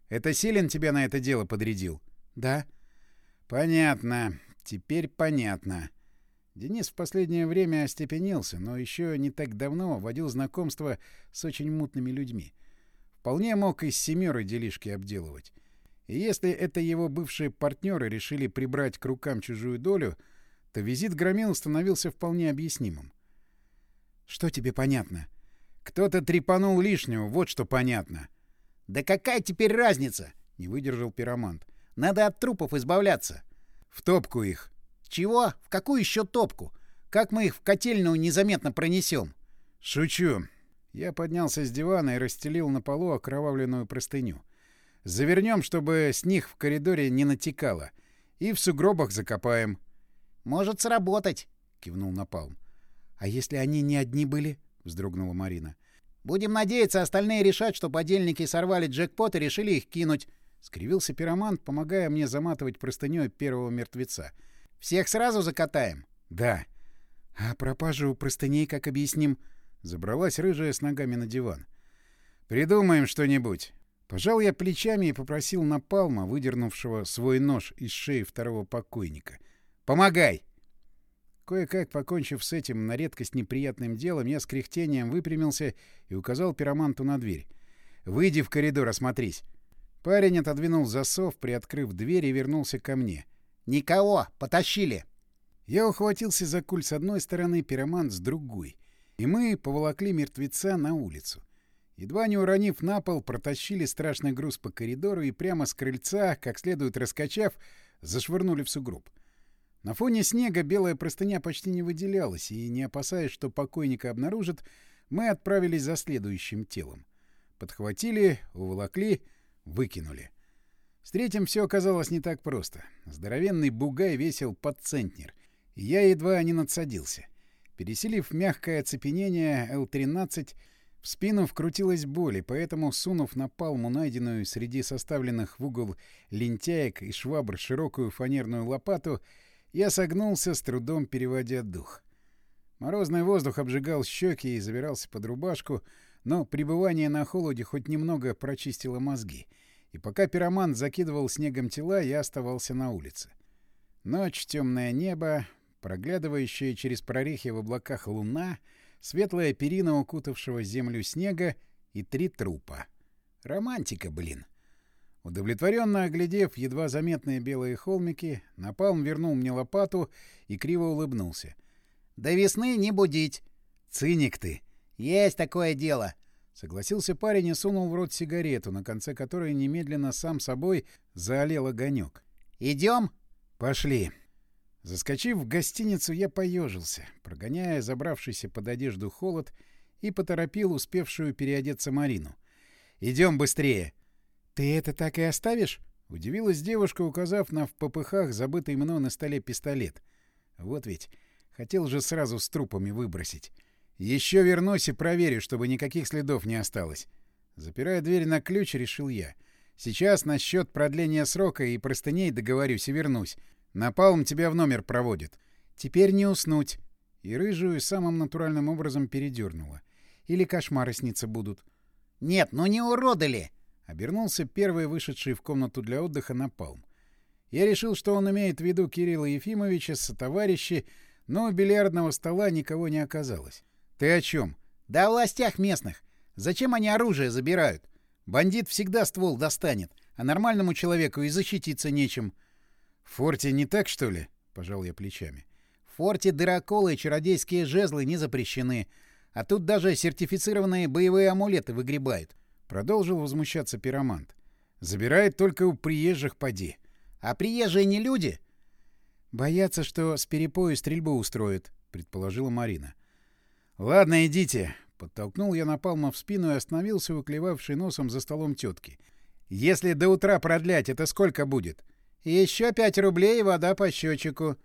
Это Селин тебя на это дело подрядил? Да. Понятно. Теперь понятно. Денис в последнее время остепенился, но еще не так давно водил знакомство с очень мутными людьми. Вполне мог из семеры делишки обделывать. И если это его бывшие партнеры решили прибрать к рукам чужую долю, то визит Громил становился вполне объяснимым. Что тебе понятно? Кто-то трепанул лишнего, вот что понятно. Да какая теперь разница? Не выдержал пиромант. Надо от трупов избавляться. В топку их. Чего? В какую еще топку? Как мы их в котельную незаметно пронесем? Шучу. Я поднялся с дивана и расстелил на полу окровавленную простыню. Завернем, чтобы с них в коридоре не натекало. И в сугробах закопаем. — Может сработать, — кивнул Напалм. «А если они не одни были?» — вздрогнула Марина. «Будем надеяться, остальные решат, что подельники сорвали джекпот и решили их кинуть», — скривился пиромант, помогая мне заматывать простынёй первого мертвеца. «Всех сразу закатаем?» «Да». «А пропажу простыней как объясним?» Забралась рыжая с ногами на диван. «Придумаем что-нибудь». Пожал я плечами и попросил Напалма, выдернувшего свой нож из шеи второго покойника. «Помогай!» Кое-как, покончив с этим на редкость неприятным делом, я с кряхтением выпрямился и указал пироманту на дверь. «Выйди в коридор, осмотрись». Парень отодвинул засов, приоткрыв дверь и вернулся ко мне. «Никого! Потащили!» Я ухватился за куль с одной стороны, пиромант с другой. И мы поволокли мертвеца на улицу. Едва не уронив на пол, протащили страшный груз по коридору и прямо с крыльца, как следует раскачав, зашвырнули в сугроб. На фоне снега белая простыня почти не выделялась, и, не опасаясь, что покойника обнаружат, мы отправились за следующим телом. Подхватили, уволокли, выкинули. С третьим все оказалось не так просто. Здоровенный бугай весил под центнер, и я едва не надсадился. Переселив мягкое оцепенение Л-13, в спину вкрутилась боль, и поэтому, сунув на палму найденную среди составленных в угол лентяек и швабр широкую фанерную лопату, я согнулся, с трудом переводя дух. Морозный воздух обжигал щеки и забирался под рубашку, но пребывание на холоде хоть немного прочистило мозги. И пока пироман закидывал снегом тела, я оставался на улице. Ночь, темное небо, проглядывающая через прорехи в облаках луна, светлая перина укутавшего землю снега и три трупа. Романтика, блин. Удовлетворенно оглядев едва заметные белые холмики, Напалм вернул мне лопату и криво улыбнулся. До весны не будить. Циник ты. Есть такое дело. Согласился парень и сунул в рот сигарету, на конце которой немедленно сам собой заолел огонек. Идем? Пошли. Заскочив в гостиницу, я поежился, прогоняя забравшийся под одежду холод, и поторопил успевшую переодеться Марину. «Идем быстрее!» «Ты это так и оставишь?» — удивилась девушка, указав на в попыхах забытый мной на столе пистолет. «Вот ведь, хотел же сразу с трупами выбросить. Еще вернусь и проверю, чтобы никаких следов не осталось». Запирая дверь на ключ, решил я. «Сейчас насчет продления срока и простыней договорюсь и вернусь. Напалм тебя в номер проводит. Теперь не уснуть. И рыжую самым натуральным образом передернула. Или кошмары сниться будут. Нет, ну не уроды ли? Обернулся первый вышедший в комнату для отдыха Напалм. Я решил, что он имеет в виду Кирилла Ефимовича с товарищи, но у бильярдного стола никого не оказалось. Ты о чем? Да о властях местных. Зачем они оружие забирают? Бандит всегда ствол достанет, а нормальному человеку и защититься нечем. В форте не так, что ли? — пожал я плечами. В форте дыроколы и чародейские жезлы не запрещены, а тут даже сертифицированные боевые амулеты выгребают. Продолжил возмущаться пиромант. Забирает только у приезжих поди. А приезжие не люди? Боятся, что с перепою стрельбу устроят, предположила Марина. Ладно, идите. Подтолкнул я Напалма в спину и остановился, выклевавший носом за столом тетки. Если до утра продлять, это сколько будет? — еще пять рублей и вода по счетчику.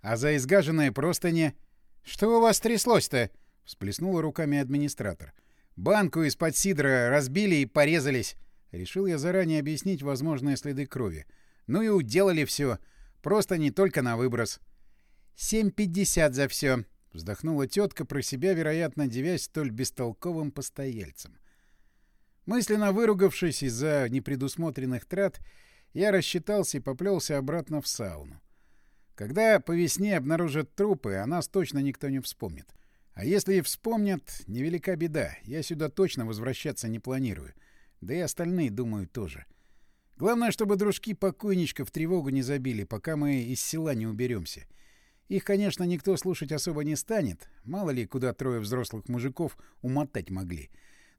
А за изгаженные простыни... Что у вас тряслось-то? Всплеснула руками администратор. Банку из-под сидра разбили и порезались. Решил я заранее объяснить возможные следы крови. Ну и уделали все. Просто не только на выброс. «Семь пятьдесят за все», — вздохнула тетка про себя, вероятно, девясь столь бестолковым постояльцем. Мысленно выругавшись из-за непредусмотренных трат, я рассчитался и поплелся обратно в сауну. Когда по весне обнаружат трупы, о нас точно никто не вспомнит. А если и вспомнят, невелика беда. Я сюда точно возвращаться не планирую. Да и остальные, думаю, тоже. Главное, чтобы дружки покойничка в тревогу не забили, пока мы из села не уберемся. Их, конечно, никто слушать особо не станет. Мало ли, куда трое взрослых мужиков умотать могли.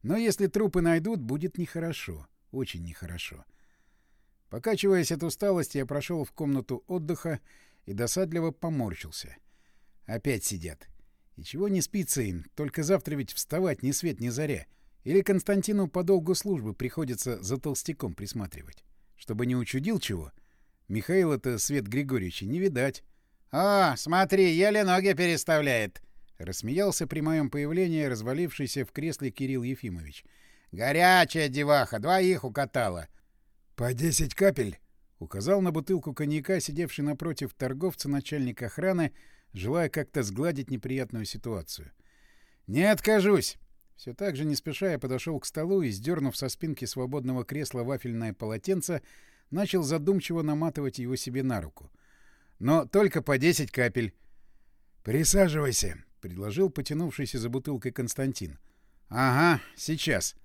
Но если трупы найдут, будет нехорошо. Очень нехорошо. Покачиваясь от усталости, я прошел в комнату отдыха и досадливо поморщился. Опять сидят. И чего не спится им, только завтра ведь вставать ни свет ни заря. Или Константину по долгу службы приходится за толстяком присматривать. Чтобы не учудил чего. Михаила-то Свет Григорьевича не видать. — О, смотри, еле ноги переставляет! — рассмеялся при моем появлении развалившийся в кресле Кирилл Ефимович. — Горячая деваха, двоих укатала. «По десять капель!» — указал на бутылку коньяка, сидевший напротив торговца начальник охраны, желая как-то сгладить неприятную ситуацию. «Не откажусь!» Все так же не спеша я подошел к столу и, сдернув со спинки свободного кресла вафельное полотенце, начал задумчиво наматывать его себе на руку. «Но только по десять капель!» «Присаживайся!» — предложил потянувшийся за бутылкой Константин. «Ага, сейчас!»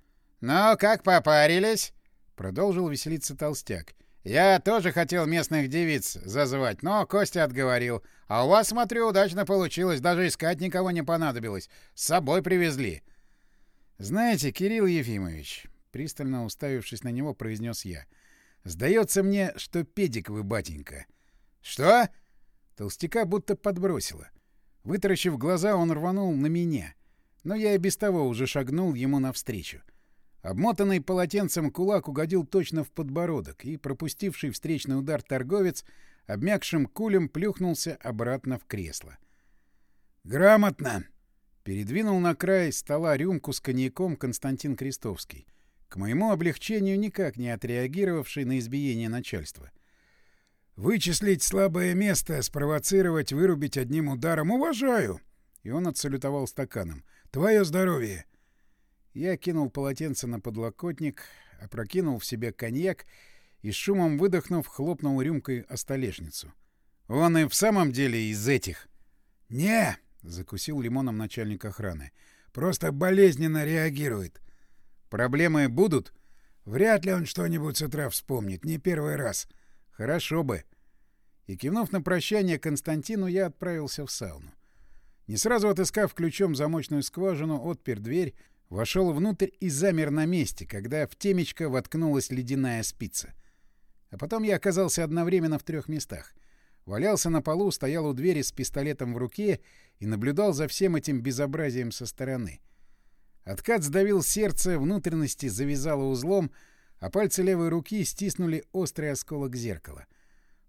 «Ну, как попарились?» Продолжил веселиться толстяк. «Я тоже хотел местных девиц зазвать, но Костя отговорил. А у вас, смотрю, удачно получилось. Даже искать никого не понадобилось. С собой привезли». «Знаете, Кирилл Ефимович», — пристально уставившись на него, произнес я, — «сдается мне, что педик вы, батенька». «Что?» Толстяка будто подбросило. Вытаращив глаза, он рванул на меня. Но я и без того уже шагнул ему навстречу. — Обмотанный полотенцем кулак угодил точно в подбородок, и пропустивший встречный удар торговец обмякшим кулем плюхнулся обратно в кресло. «Грамотно!» — передвинул на край стола рюмку с коньяком Константин Крестовский, к моему облегчению никак не отреагировавший на избиение начальства. «Вычислить слабое место, спровоцировать, вырубить одним ударом — уважаю!» И он отсалютовал стаканом. «Твое здоровье!» Я кинул полотенце на подлокотник, опрокинул в себе коньяк и, шумом выдохнув, хлопнул рюмкой о столешницу. «Он и в самом деле из этих?» «Не!» — закусил лимоном начальник охраны. «Просто болезненно реагирует». «Проблемы будут?» «Вряд ли он что-нибудь с утра вспомнит. Не первый раз». «Хорошо бы». И, кивнув на прощание Константину, я отправился в сауну. Не сразу отыскав ключом замочную скважину, отпер дверь, вошел внутрь и замер на месте, когда в темечко воткнулась ледяная спица. А потом я оказался одновременно в трех местах. Валялся на полу, стоял у двери с пистолетом в руке и наблюдал за всем этим безобразием со стороны. Откат сдавил сердце, внутренности завязало узлом, а пальцы левой руки стиснули острый осколок зеркала.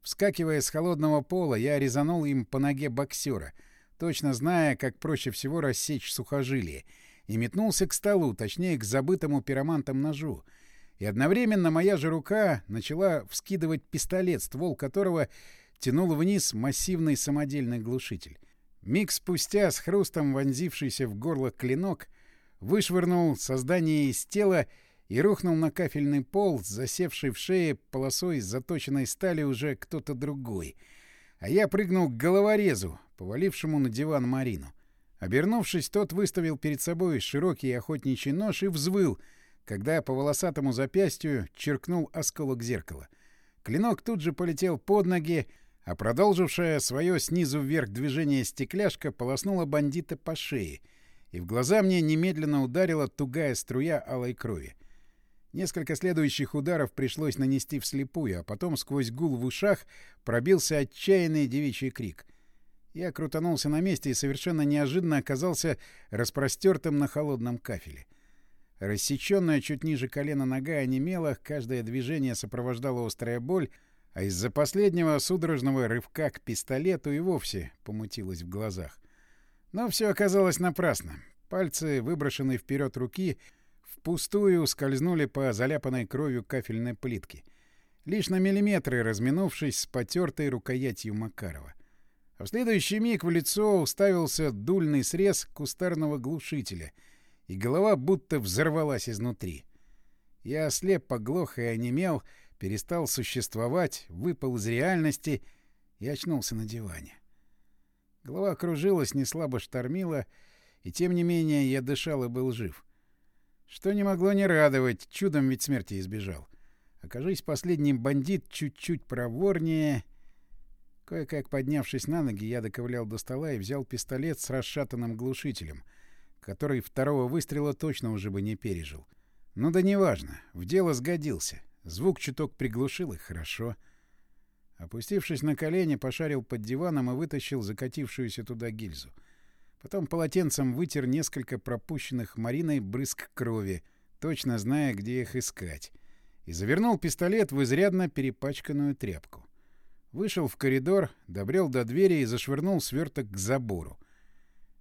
Вскакивая с холодного пола, я резанул им по ноге боксера, точно зная, как проще всего рассечь сухожилие, и метнулся к столу, точнее, к забытому пиромантом ножу. И одновременно моя же рука начала вскидывать пистолет, ствол которого тянул вниз массивный самодельный глушитель. Миг спустя, с хрустом вонзившийся в горло клинок, вышвырнул создание из тела и рухнул на кафельный пол, засевший в шее полосой заточенной стали уже кто-то другой. А я прыгнул к головорезу, повалившему на диван Марину. Обернувшись, тот выставил перед собой широкий охотничий нож и взвыл, когда по волосатому запястью черкнул осколок зеркала. Клинок тут же полетел под ноги, а продолжившая свое снизу вверх движение стекляшка полоснула бандита по шее, и в глаза мне немедленно ударила тугая струя алой крови. Несколько следующих ударов пришлось нанести вслепую, а потом сквозь гул в ушах пробился отчаянный девичий крик. Я крутанулся на месте и совершенно неожиданно оказался распростертым на холодном кафеле. Рассеченная чуть ниже колена нога онемела, каждое движение сопровождало острая боль, а из-за последнего судорожного рывка к пистолету и вовсе помутилось в глазах. Но все оказалось напрасно. Пальцы, выброшенные вперед руки, впустую скользнули по заляпанной кровью кафельной плитке, лишь на миллиметры разминувшись с потертой рукоятью Макарова. А в следующий миг в лицо уставился дульный срез кустарного глушителя, и голова будто взорвалась изнутри. Я ослеп, поглох и онемел, перестал существовать, выпал из реальности и очнулся на диване. Голова кружилась, неслабо штормила, и тем не менее я дышал и был жив. Что не могло не радовать, чудом ведь смерти избежал. Окажись последний бандит чуть-чуть проворнее... Кое-как поднявшись на ноги, я доковылял до стола и взял пистолет с расшатанным глушителем, который второго выстрела точно уже бы не пережил. Ну да неважно, в дело сгодился. Звук чуток приглушил их, хорошо. Опустившись на колени, пошарил под диваном и вытащил закатившуюся туда гильзу. Потом полотенцем вытер несколько пропущенных Мариной брызг крови, точно зная, где их искать. И завернул пистолет в изрядно перепачканную тряпку. Вышел в коридор, добрел до двери и зашвырнул сверток к забору.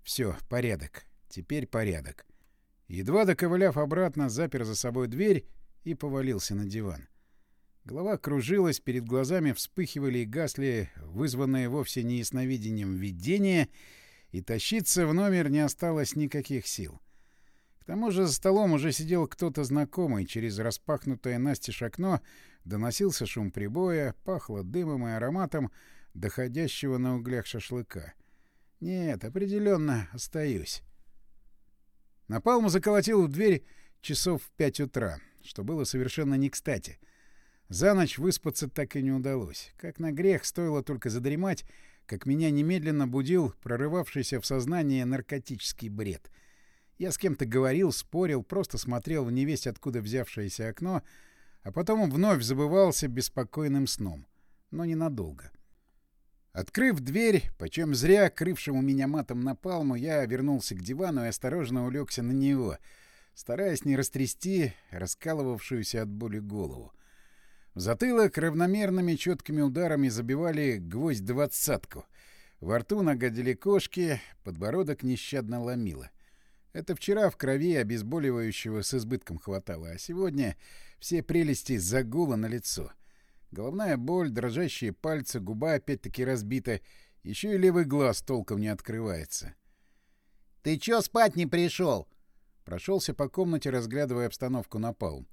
Все, порядок. Теперь порядок. Едва доковыляв обратно, запер за собой дверь и повалился на диван. Голова кружилась, перед глазами вспыхивали и гасли вызванные вовсе не ясновидением видения, и тащиться в номер не осталось никаких сил. Тому же за столом уже сидел кто-то знакомый, через распахнутое настежь окно доносился шум прибоя, пахло дымом и ароматом доходящего на углях шашлыка. Нет, определенно остаюсь. Напалм заколотил в дверь часов в пять утра что было совершенно не кстати. За ночь выспаться так и не удалось. Как на грех, стоило только задремать, как меня немедленно будил прорывавшийся в сознание наркотический бред. Я с кем-то говорил, спорил, просто смотрел в невесть откуда взявшееся окно, а потом вновь забывался беспокойным сном. Но ненадолго. Открыв дверь, почем зря крывшему меня матом напалму, я вернулся к дивану и осторожно улегся на него — стараясь не растрясти раскалывавшуюся от боли голову. В затылок равномерными четкими ударами забивали гвоздь двадцатку. Во рту нагодили кошки, подбородок нещадно ломило. Это вчера в крови обезболивающего с избытком хватало, а сегодня все прелести загула на лицо. Головная боль, дрожащие пальцы, губа опять-таки разбита, еще и левый глаз толком не открывается. — Ты чё спать не пришел? Прошелся по комнате, разглядывая обстановку на палм.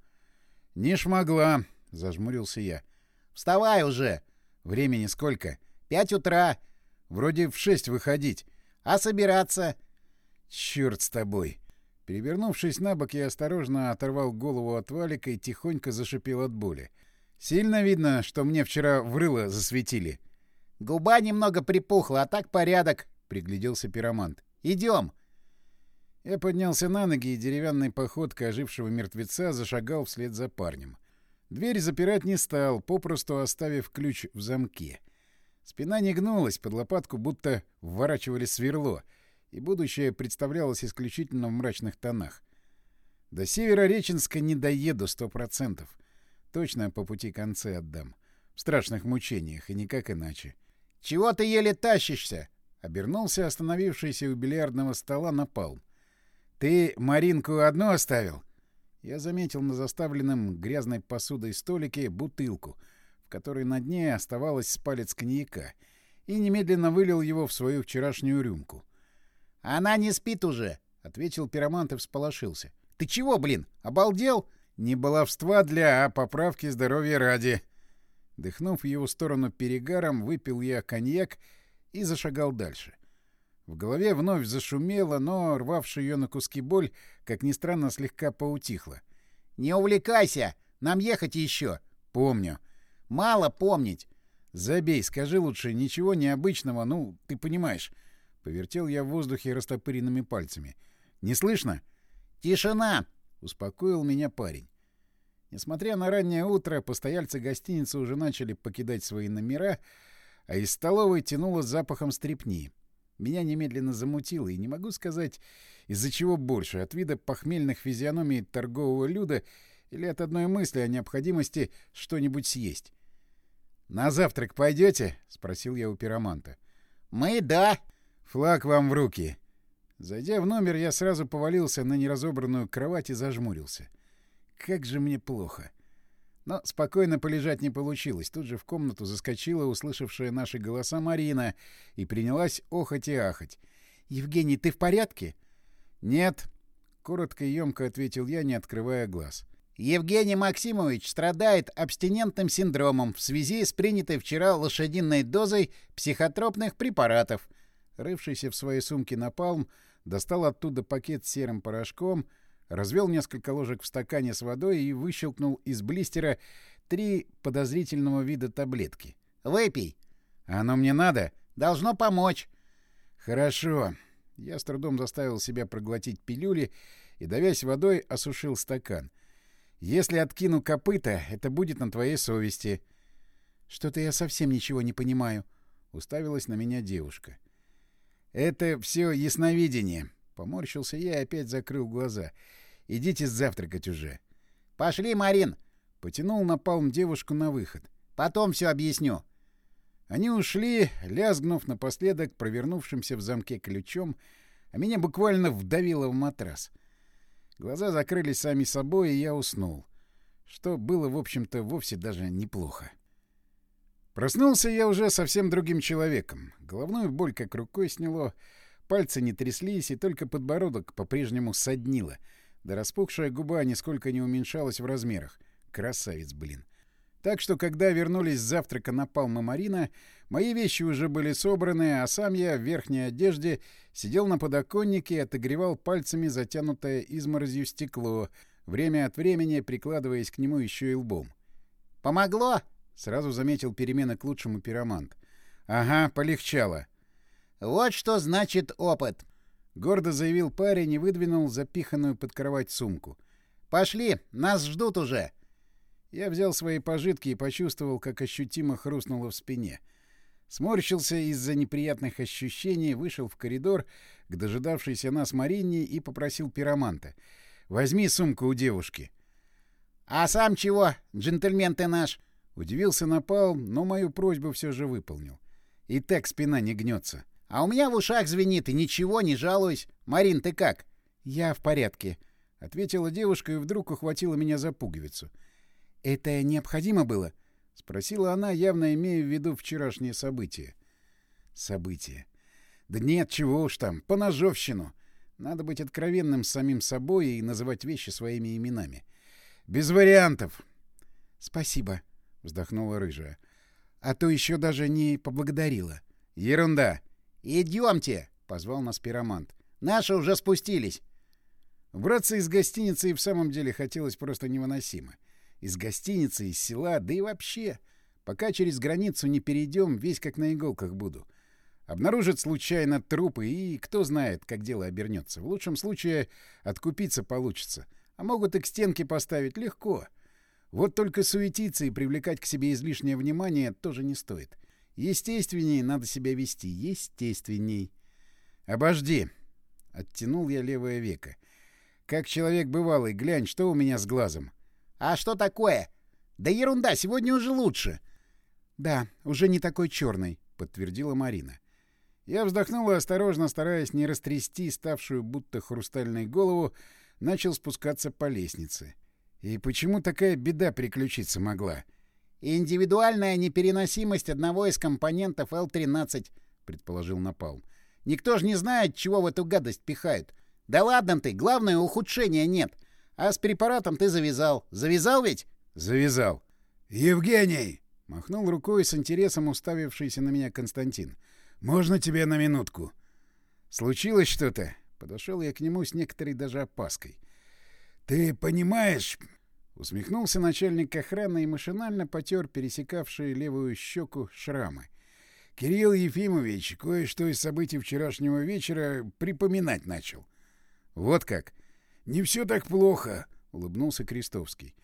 «Не шмогла!» — зажмурился я. «Вставай уже!» «Времени сколько?» «Пять утра!» «Вроде в шесть выходить». «А собираться?» «Чёрт с тобой!» Перевернувшись на бок, я осторожно оторвал голову от валика и тихонько зашипел от боли. «Сильно видно, что мне вчера в рыло засветили». «Губа немного припухла, а так порядок. — пригляделся пиромант. «Идем!» Я поднялся на ноги и деревянной походкой ожившего мертвеца зашагал вслед за парнем. Дверь запирать не стал, попросту оставив ключ в замке. Спина не гнулась, под лопатку будто вворачивали сверло, и будущее представлялось исключительно в мрачных тонах. До севера Реченска не доеду сто процентов. Точно по пути концы отдам. В страшных мучениях, и никак иначе. — Чего ты еле тащишься? — обернулся остановившийся у бильярдного стола напалм. — Ты Маринку одну оставил? Я заметил на заставленном грязной посудой столике бутылку, в которой на дне оставалось с палец коньяка, и немедленно вылил его в свою вчерашнюю рюмку. — Она не спит уже, — ответил пиромант и всполошился. — Ты чего, блин, обалдел? Не баловства для, а поправки здоровья ради. Дыхнув в его сторону перегаром, выпил я коньяк и зашагал дальше. В голове вновь зашумело, но рвавшая ее на куски боль, как ни странно, слегка поутихла. «Не увлекайся! Нам ехать еще!» «Помню». «Мало помнить!» «Забей, скажи лучше, ничего необычного, ну, ты понимаешь». Повертел я в воздухе растопыренными пальцами. «Не слышно?» «Тишина!» — успокоил меня парень. Несмотря на раннее утро, постояльцы гостиницы уже начали покидать свои номера, а из столовой тянуло запахом стрепни. Меня немедленно замутило, и не могу сказать, из-за чего больше, от вида похмельных физиономий торгового люда или от одной мысли о необходимости что-нибудь съесть. «На завтрак пойдете?» — спросил я у пироманта. «Мы — да». «Флаг вам в руки». Зайдя в номер, я сразу повалился на неразобранную кровать и зажмурился. Как же мне плохо. Но спокойно полежать не получилось. Тут же в комнату заскочила услышавшая наши голоса Марина и принялась охать и ахать. «Евгений, ты в порядке?» «Нет», — коротко и емко ответил я, не открывая глаз. «Евгений Максимович страдает абстинентным синдромом в связи с принятой вчера лошадиной дозой психотропных препаратов». Рывшийся в своей сумке напалм достал оттуда пакет с серым порошком, развел несколько ложек в стакане с водой и выщелкнул из блистера три подозрительного вида таблетки. «Выпей!» «Оно мне надо?» «Должно помочь!» «Хорошо». Я с трудом заставил себя проглотить пилюли и, давясь водой, осушил стакан. «Если откину копыта, это будет на твоей совести». «Что-то я совсем ничего не понимаю», — уставилась на меня девушка. «Это все ясновидение», — поморщился я и опять закрыл глаза. «Идите завтракать уже». «Пошли, Марин!» — потянул напалм девушку на выход. «Потом все объясню». Они ушли, лязгнув напоследок провернувшимся в замке ключом, а меня буквально вдавило в матрас. Глаза закрылись сами собой, и я уснул. Что было, в общем-то, вовсе даже неплохо. Проснулся я уже совсем другим человеком. Головную боль как рукой сняло, пальцы не тряслись, и только подбородок по-прежнему соднило, да распухшая губа нисколько не уменьшалась в размерах. Красавец, блин. Так что, когда вернулись с завтрака на Палма Марина, мои вещи уже были собраны, а сам я в верхней одежде сидел на подоконнике и отогревал пальцами затянутое изморозью стекло, время от времени прикладываясь к нему еще и лбом. «Помогло?» Сразу заметил перемены к лучшему пиромант. «Ага, полегчало». «Вот что значит опыт!» Гордо заявил парень и выдвинул запиханную под кровать сумку. «Пошли, нас ждут уже!» Я взял свои пожитки и почувствовал, как ощутимо хрустнуло в спине. Сморщился из-за неприятных ощущений, вышел в коридор к дожидавшейся нас Марине и попросил пироманта. «Возьми сумку у девушки». «А сам чего, джентльмен ты наш?» Удивился напал, но мою просьбу все же выполнил. И так спина не гнется. «А у меня в ушах звенит, и ничего, не жалуюсь. Марин, ты как?» «Я в порядке», — ответила девушка и вдруг ухватила меня за пуговицу. «Это необходимо было?» — спросила она, явно имея в виду вчерашние события. «События. Да нет, чего уж там, по ножовщину. Надо быть откровенным с самим собой и называть вещи своими именами. Без вариантов». «Спасибо», вздохнула рыжая. А то еще даже не поблагодарила. Ерунда. Идемте, позвал нас пиромант. Наши уже спустились. Браться из гостиницы и в самом деле хотелось просто невыносимо. Из гостиницы, из села, да и вообще. Пока через границу не перейдем, весь как на иголках буду. Обнаружат случайно трупы, и кто знает, как дело обернется. В лучшем случае откупиться получится. А могут и к стенке поставить легко. Вот только суетиться и привлекать к себе излишнее внимание тоже не стоит. Естественней надо себя вести, естественней. «Обожди!» — оттянул я левое веко. «Как человек бывалый, глянь, что у меня с глазом?» «А что такое? Да ерунда, сегодня уже лучше!» «Да, уже не такой черный», — подтвердила Марина. Я вздохнул и, осторожно, стараясь не растрясти ставшую будто хрустальной голову, начал спускаться по лестнице. И почему такая беда приключиться могла? «Индивидуальная непереносимость одного из компонентов Л-13», — предположил Напалм. «Никто же не знает, чего в эту гадость пихают. Да ладно ты, главное, ухудшения нет. А с препаратом ты завязал. Завязал ведь?» «Завязал». «Евгений!» — махнул рукой с интересом уставившийся на меня Константин. Можно тебе на минутку? Случилось что-то? Подошел я к нему с некоторой даже опаской. Ты понимаешь... Усмехнулся начальник охраны и машинально потер пересекавшие левую щеку шрамы. Кирилл Ефимович кое-что из событий вчерашнего вечера припоминать начал. Вот как? Не все так плохо, улыбнулся Крестовский.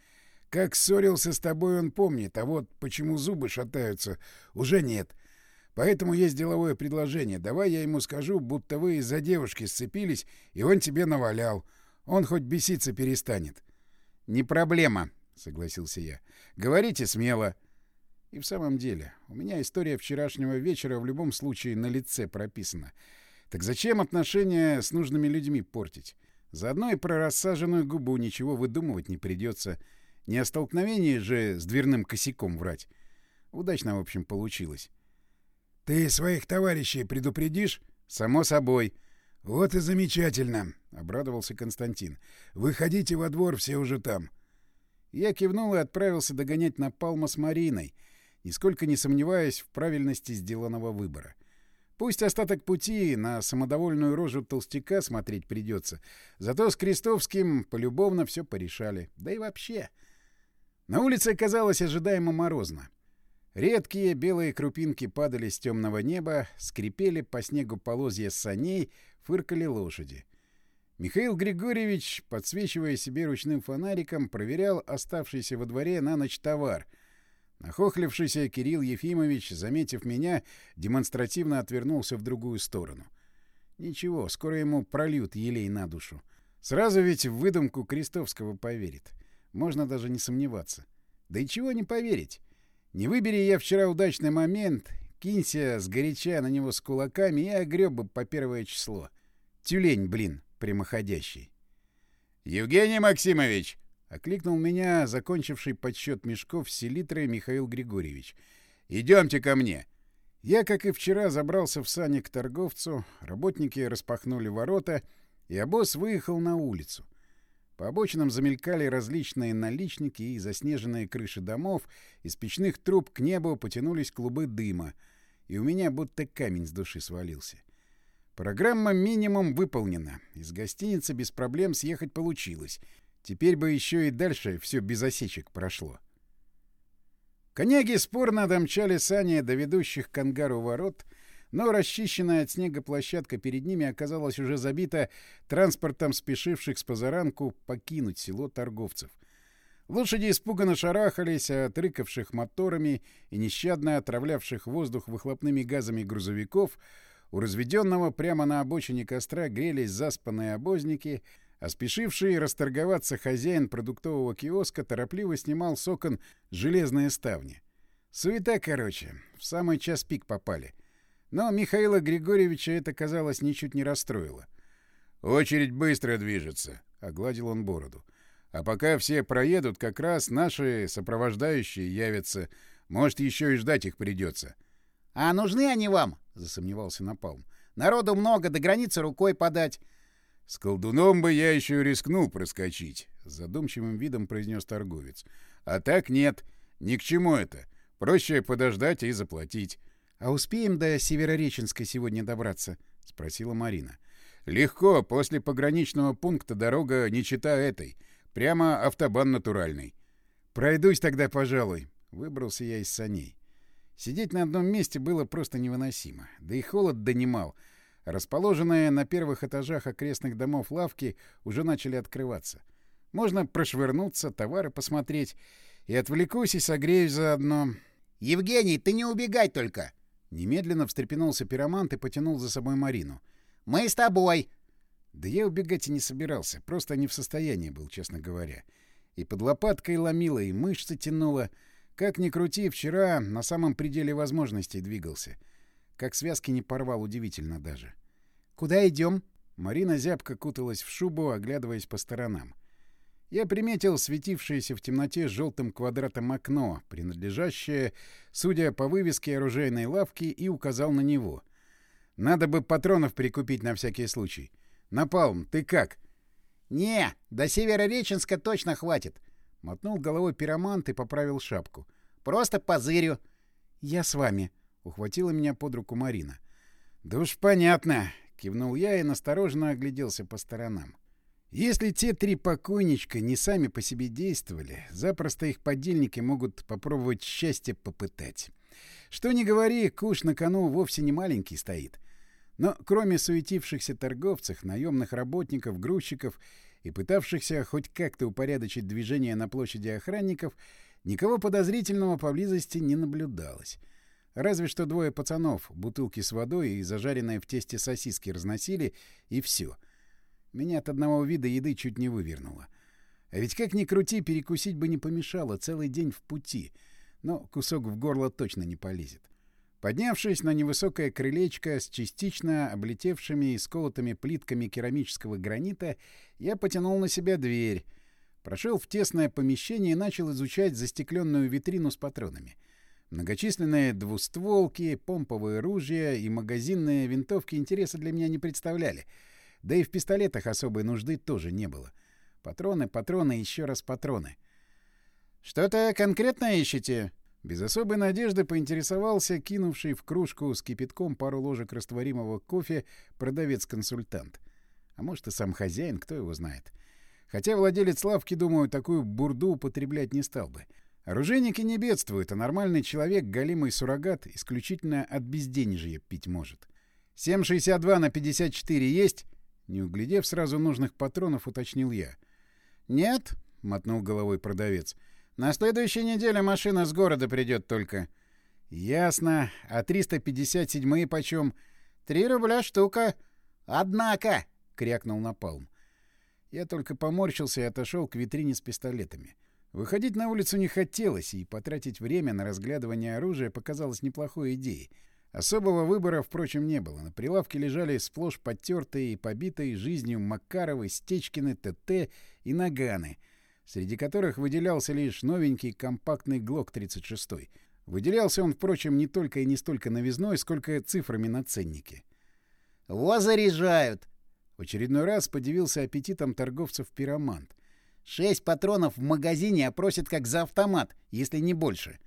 Как ссорился с тобой, он помнит, а вот почему зубы шатаются, уже нет. Поэтому есть деловое предложение. Давай я ему скажу, будто вы из-за девушки сцепились, и он тебе навалял. Он хоть беситься перестанет. — Не проблема, — согласился я. — Говорите смело. И в самом деле, у меня история вчерашнего вечера в любом случае на лице прописана. Так зачем отношения с нужными людьми портить? Заодно и про рассаженную губу ничего выдумывать не придется. Не о столкновении же с дверным косяком врать. Удачно, в общем, получилось. Ты своих товарищей предупредишь? Само собой. Вот и замечательно, обрадовался Константин. Выходите во двор, все уже там. Я кивнул и отправился догонять Напалма с Мариной, нисколько не сомневаясь в правильности сделанного выбора. Пусть остаток пути на самодовольную рожу толстяка смотреть придется, зато с Крестовским полюбовно все порешали. Да и вообще. На улице оказалось ожидаемо морозно. Редкие белые крупинки падали с темного неба, скрипели по снегу полозья саней, фыркали лошади. Михаил Григорьевич, подсвечивая себе ручным фонариком, проверял оставшийся во дворе на ночь товар. Нахохлившийся Кирилл Ефимович, заметив меня, демонстративно отвернулся в другую сторону. Ничего, скоро ему прольют елей на душу. Сразу ведь в выдумку Крестовского поверит. Можно даже не сомневаться. Да и чего не поверить? Не выбери я вчера удачный момент, кинься сгоряча на него с кулаками и огреб бы по первое число. Тюлень, блин, прямоходящий. — Евгений Максимович! — окликнул меня закончивший подсчет мешков селитры Михаил Григорьевич. — Идемте ко мне. Я, как и вчера, забрался в сани к торговцу, работники распахнули ворота, и обоз выехал на улицу. По обочинам замелькали различные наличники и заснеженные крыши домов, из печных труб к небу потянулись клубы дыма, и у меня будто камень с души свалился. Программа минимум выполнена. Из гостиницы без проблем съехать получилось. Теперь бы еще и дальше все без осечек прошло. Коняги спорно домчали сани до ведущих к ангару ворот — но расчищенная от снега площадка перед ними оказалась уже забита транспортом спешивших с позаранку покинуть село торговцев. Лошади испуганно шарахались от рыкавших моторами и нещадно отравлявших воздух выхлопными газами грузовиков, у разведенного прямо на обочине костра грелись заспанные обозники, а спешивший расторговаться хозяин продуктового киоска торопливо снимал с окон железные ставни. Суета, короче, в самый час пик попали — но Михаила Григорьевича это, казалось, ничуть не расстроило. «Очередь быстро движется», — огладил он бороду. «А пока все проедут, как раз наши сопровождающие явятся. Может, еще и ждать их придется». «А нужны они вам?» — засомневался Напалм. «Народу много, до границы рукой подать». «С колдуном бы я еще рискнул проскочить», — с задумчивым видом произнес торговец. «А так нет. Ни к чему это. Проще подождать и заплатить». «А успеем до Северореченской сегодня добраться?» — спросила Марина. «Легко. После пограничного пункта дорога не чита этой. Прямо автобан натуральный». «Пройдусь тогда, пожалуй». Выбрался я из саней. Сидеть на одном месте было просто невыносимо. Да и холод донимал. Расположенные на первых этажах окрестных домов лавки уже начали открываться. Можно прошвырнуться, товары посмотреть. И отвлекусь и согреюсь заодно. «Евгений, ты не убегай только!» Немедленно встрепенулся пиромант и потянул за собой Марину. «Мы с тобой!» Да я убегать и не собирался, просто не в состоянии был, честно говоря. И под лопаткой ломило, и мышцы тянуло. Как ни крути, вчера на самом пределе возможностей двигался. Как связки не порвал, удивительно даже. «Куда идем?» Марина зябко куталась в шубу, оглядываясь по сторонам. Я приметил светившееся в темноте желтым квадратом окно, принадлежащее, судя по вывеске оружейной лавки, и указал на него. Надо бы патронов прикупить на всякий случай. Напалм, ты как? «Не, до Северореченска точно хватит», — мотнул головой пиромант и поправил шапку. «Просто позырю». «Я с вами», — ухватила меня под руку Марина. «Да уж понятно», — кивнул я и настороженно огляделся по сторонам. Если те три покойничка не сами по себе действовали, запросто их подельники могут попробовать счастье попытать. Что ни говори, куш на кону вовсе не маленький стоит. Но кроме суетившихся торговцев, наемных работников, грузчиков и пытавшихся хоть как-то упорядочить движение на площади охранников, никого подозрительного поблизости не наблюдалось. Разве что двое пацанов бутылки с водой и зажаренные в тесте сосиски разносили, и все. Меня от одного вида еды чуть не вывернуло. А ведь как ни крути, перекусить бы не помешало, целый день в пути. Но кусок в горло точно не полезет. Поднявшись на невысокое крылечко с частично облетевшими и сколотыми плитками керамического гранита, я потянул на себя дверь, прошел в тесное помещение и начал изучать застекленную витрину с патронами. Многочисленные двустволки, помповые ружья и магазинные винтовки интереса для меня не представляли. Да и в пистолетах особой нужды тоже не было. Патроны, патроны, еще раз патроны. «Что-то конкретно ищете?» Без особой надежды поинтересовался кинувший в кружку с кипятком пару ложек растворимого кофе продавец-консультант. А может, и сам хозяин, кто его знает. Хотя владелец лавки, думаю, такую бурду употреблять не стал бы. Оружейники не бедствуют, а нормальный человек, галимый суррогат, исключительно от безденежья пить может. 7,62 на 54 есть? Не углядев сразу нужных патронов, уточнил я. «Нет», — мотнул головой продавец, — на следующей неделе машина с города придет только. Ясно. А 357-е почем? Три рубля штука. Однако, крякнул Напалм. Я только поморщился и отошел к витрине с пистолетами. Выходить на улицу не хотелось, и потратить время на разглядывание оружия показалось неплохой идеей. Особого выбора, впрочем, не было. На прилавке лежали сплошь потертые и побитые жизнью Макаровы, Стечкины, ТТ и Наганы — среди которых выделялся лишь новенький компактный ГЛОК-36. Выделялся он, впрочем, не только и не столько новизной, сколько цифрами на ценнике. «Во заряжают!» В очередной раз подивился аппетитом торговцев пиромант. «Шесть патронов в магазине опросят как за автомат, если не больше».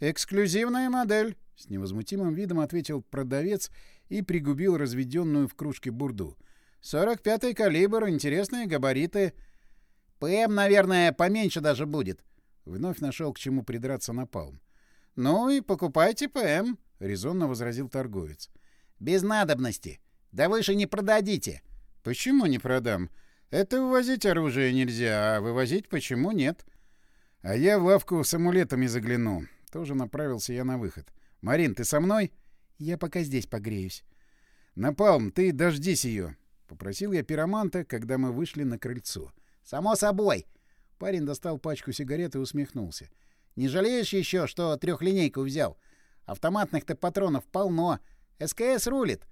«Эксклюзивная модель», — с невозмутимым видом ответил продавец и пригубил разведенную в кружке бурду. «Сорок пятый калибр, интересные габариты». ПМ, наверное, поменьше даже будет. Вновь нашел к чему придраться напалм. «Ну и покупайте ПМ», — резонно возразил торговец. «Без надобности. Да выше не продадите». «Почему не продам? Это вывозить оружие нельзя, а вывозить почему нет?» «А я в лавку с амулетами загляну». Тоже направился я на выход. «Марин, ты со мной?» «Я пока здесь погреюсь». «Напалм, ты дождись ее», — попросил я пироманта, когда мы вышли на крыльцо. «Само собой». Парень достал пачку сигарет и усмехнулся. «Не жалеешь еще, что трехлинейку взял? Автоматных-то патронов полно. СКС рулит».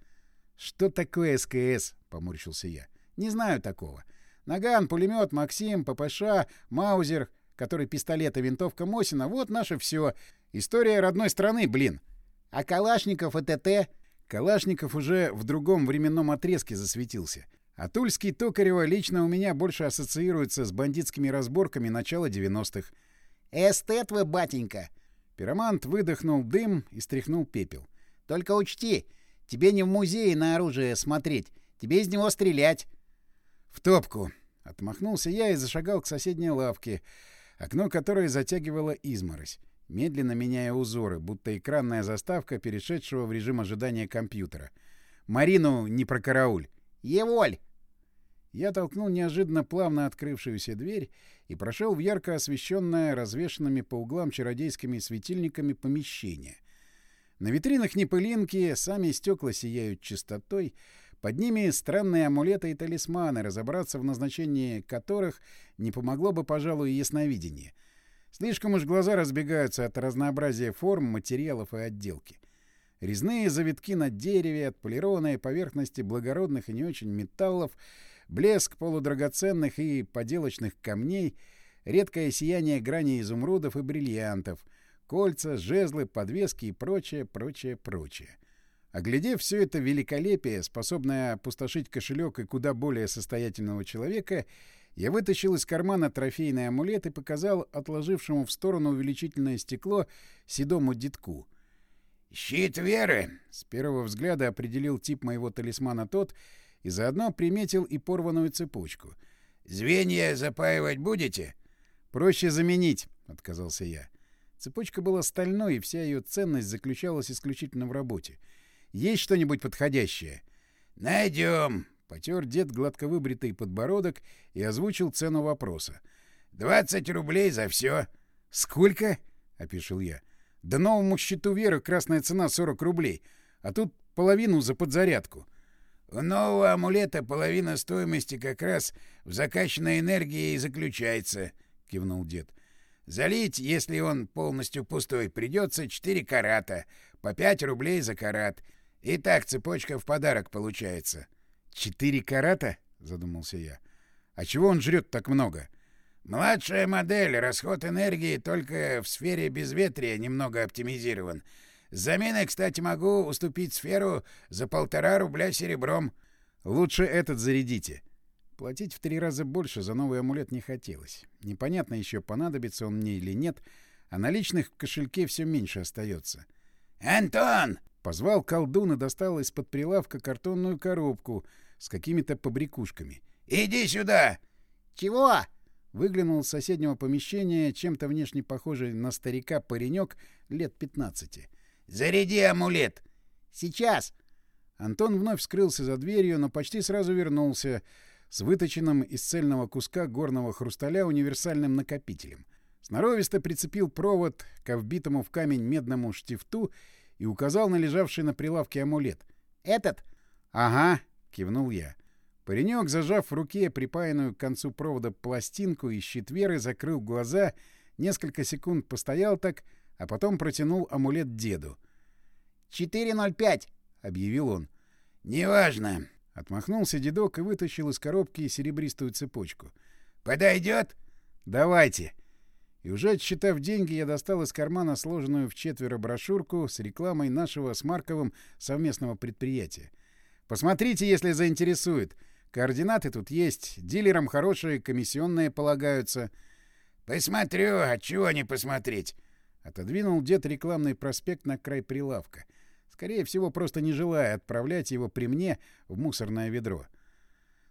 «Что такое СКС?» — поморщился я. «Не знаю такого. Наган, пулемет, Максим, ППШ, Маузер, который пистолет и винтовка Мосина — вот наше все. История родной страны, блин». «А Калашников и ТТ?» Калашников уже в другом временном отрезке засветился. А Тульский Токарева лично у меня больше ассоциируется с бандитскими разборками начала 90-х. «Эстет вы, батенька!» Пиромант выдохнул дым и стряхнул пепел. «Только учти, тебе не в музее на оружие смотреть, тебе из него стрелять». «В топку!» — отмахнулся я и зашагал к соседней лавке, окно которой затягивало изморозь. медленно меняя узоры, будто экранная заставка перешедшего в режим ожидания компьютера. «Марину не прокарауль!» «Еволь!» Я толкнул неожиданно плавно открывшуюся дверь и прошел в ярко освещенное развешанными по углам чародейскими светильниками помещение. На витринах не пылинки, сами стекла сияют чистотой, под ними странные амулеты и талисманы, разобраться в назначении которых не помогло бы, пожалуй, ясновидение. Слишком уж глаза разбегаются от разнообразия форм, материалов и отделки. Резные завитки на дереве, отполированные поверхности благородных и не очень металлов — Блеск полудрагоценных и поделочных камней, редкое сияние граней изумрудов и бриллиантов, кольца, жезлы, подвески и прочее, прочее, прочее. Оглядев все это великолепие, способное опустошить кошелек и куда более состоятельного человека, я вытащил из кармана трофейный амулет и показал отложившему в сторону увеличительное стекло седому детку. «Щит веры!» — с первого взгляда определил тип моего талисмана тот — и заодно приметил и порванную цепочку. «Звенья запаивать будете?» «Проще заменить», — отказался я. Цепочка была стальной, и вся ее ценность заключалась исключительно в работе. «Есть что-нибудь подходящее?» «Найдем», — потер дед гладко выбритый подбородок и озвучил цену вопроса. «Двадцать рублей за все». «Сколько?» — опишил я. «Да новому счету веры красная цена сорок рублей, а тут половину за подзарядку». У нового амулета половина стоимости как раз в закачанной энергии и заключается, — кивнул дед. Залить, если он полностью пустой, придется четыре карата, по пять рублей за карат. И так цепочка в подарок получается. — Четыре карата? — задумался я. — А чего он жрет так много? — Младшая модель, расход энергии только в сфере безветрия немного оптимизирован — с заменой, кстати, могу уступить сферу за полтора рубля серебром. Лучше этот зарядите. Платить в три раза больше за новый амулет не хотелось. Непонятно еще, понадобится он мне или нет, а наличных в кошельке все меньше остается. «Антон!» — позвал колдун и достал из-под прилавка картонную коробку с какими-то побрякушками. «Иди сюда!» «Чего?» Выглянул из соседнего помещения чем-то внешне похожий на старика паренек лет пятнадцати. Заряди амулет. Сейчас. Антон вновь скрылся за дверью, но почти сразу вернулся с выточенным из цельного куска горного хрусталя универсальным накопителем. Сноровисто прицепил провод к вбитому в камень медному штифту и указал на лежавший на прилавке амулет. «Этот?» «Ага», — кивнул я. Паренек, зажав в руке припаянную к концу провода пластинку и щит веры, закрыл глаза, несколько секунд постоял так — а потом протянул амулет деду. «4.05», — объявил он. «Неважно», — отмахнулся дедок и вытащил из коробки серебристую цепочку. «Подойдет?» «Давайте». И уже отсчитав деньги, я достал из кармана сложенную в четверо брошюрку с рекламой нашего с Марковым совместного предприятия. «Посмотрите, если заинтересует. Координаты тут есть, дилерам хорошие, комиссионные полагаются». «Посмотрю, а чего не посмотреть?» Отодвинул дед рекламный проспект на край прилавка. Скорее всего, просто не желая отправлять его при мне в мусорное ведро.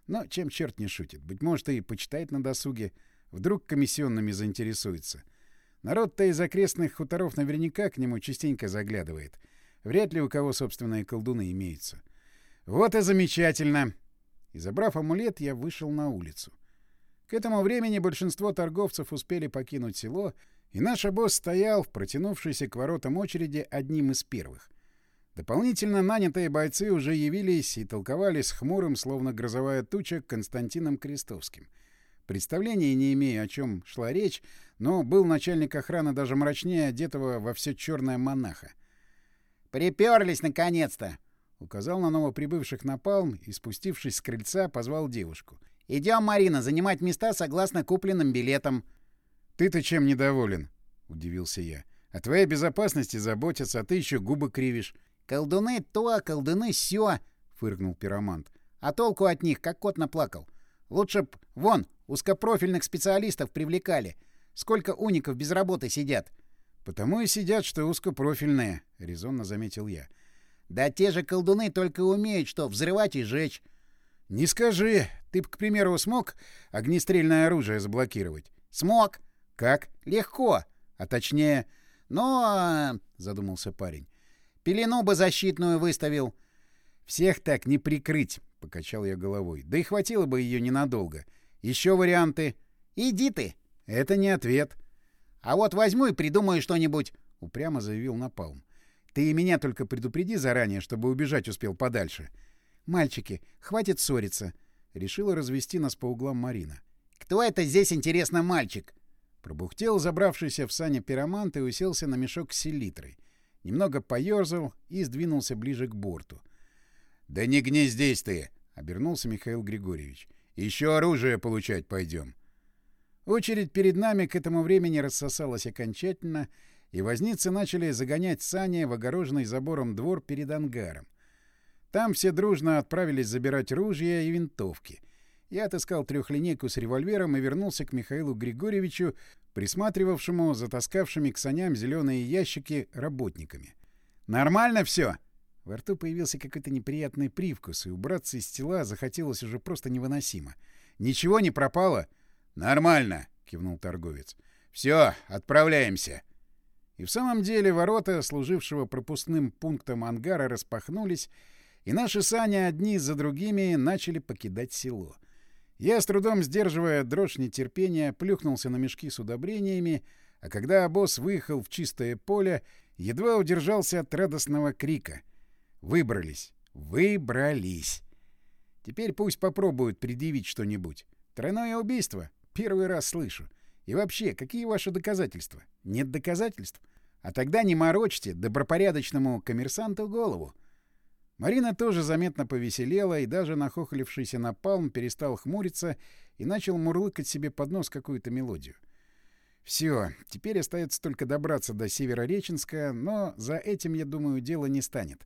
Но чем черт не шутит. Быть может, и почитает на досуге. Вдруг комиссионными заинтересуется. Народ-то из окрестных хуторов наверняка к нему частенько заглядывает. Вряд ли у кого собственные колдуны имеются. Вот и замечательно. И забрав амулет, я вышел на улицу. К этому времени большинство торговцев успели покинуть село — и наш обоз стоял в протянувшейся к воротам очереди одним из первых. Дополнительно нанятые бойцы уже явились и толковали с хмурым, словно грозовая туча, Константином Крестовским. Представления не имею, о чем шла речь, но был начальник охраны даже мрачнее одетого во все черное монаха. «Приперлись, наконец-то!» — указал на новоприбывших напалм и, спустившись с крыльца, позвал девушку. «Идем, Марина, занимать места согласно купленным билетам». «Ты-то чем недоволен?» — удивился я. «О твоей безопасности заботятся, а ты еще губы кривишь». «Колдуны то, колдуны сё!» — фыркнул пиромант. «А толку от них, как кот наплакал. Лучше б, вон, узкопрофильных специалистов привлекали. Сколько уников без работы сидят?» «Потому и сидят, что узкопрофильные», — резонно заметил я. «Да те же колдуны только умеют что, взрывать и жечь». «Не скажи. Ты б, к примеру, смог огнестрельное оружие заблокировать?» «Смог. Как? Легко. А точнее... Но, — задумался парень, — пелену бы защитную выставил. Всех так не прикрыть, — покачал я головой. Да и хватило бы ее ненадолго. Еще варианты. Иди ты. Это не ответ. А вот возьму и придумаю что-нибудь, — упрямо заявил Напалм. Ты и меня только предупреди заранее, чтобы убежать успел подальше. Мальчики, хватит ссориться. Решила развести нас по углам Марина. Кто это здесь, интересно, мальчик? Пробухтел забравшийся в сани пиромант и уселся на мешок с селитрой. Немного поерзал и сдвинулся ближе к борту. — Да не гнездись ты! — обернулся Михаил Григорьевич. — Еще оружие получать пойдем. Очередь перед нами к этому времени рассосалась окончательно, и возницы начали загонять сани в огороженный забором двор перед ангаром. Там все дружно отправились забирать ружья и винтовки. Я отыскал трехлинейку с револьвером и вернулся к Михаилу Григорьевичу, присматривавшему за таскавшими к саням зеленые ящики работниками. «Нормально все?» Во рту появился какой-то неприятный привкус, и убраться из тела захотелось уже просто невыносимо. «Ничего не пропало?» «Нормально», — кивнул торговец. «Все, отправляемся». И в самом деле ворота, служившего пропускным пунктом ангара, распахнулись, и наши сани одни за другими начали покидать село. Я, с трудом сдерживая дрожь нетерпения, плюхнулся на мешки с удобрениями, а когда обоз выехал в чистое поле, едва удержался от радостного крика. Выбрались! Выбрались! Теперь пусть попробуют предъявить что-нибудь. Тройное убийство? Первый раз слышу. И вообще, какие ваши доказательства? Нет доказательств? А тогда не морочьте добропорядочному коммерсанту голову. Марина тоже заметно повеселела, и даже нахохлившийся напалм перестал хмуриться и начал мурлыкать себе под нос какую-то мелодию. Все, теперь остается только добраться до Северореченска, но за этим, я думаю, дело не станет.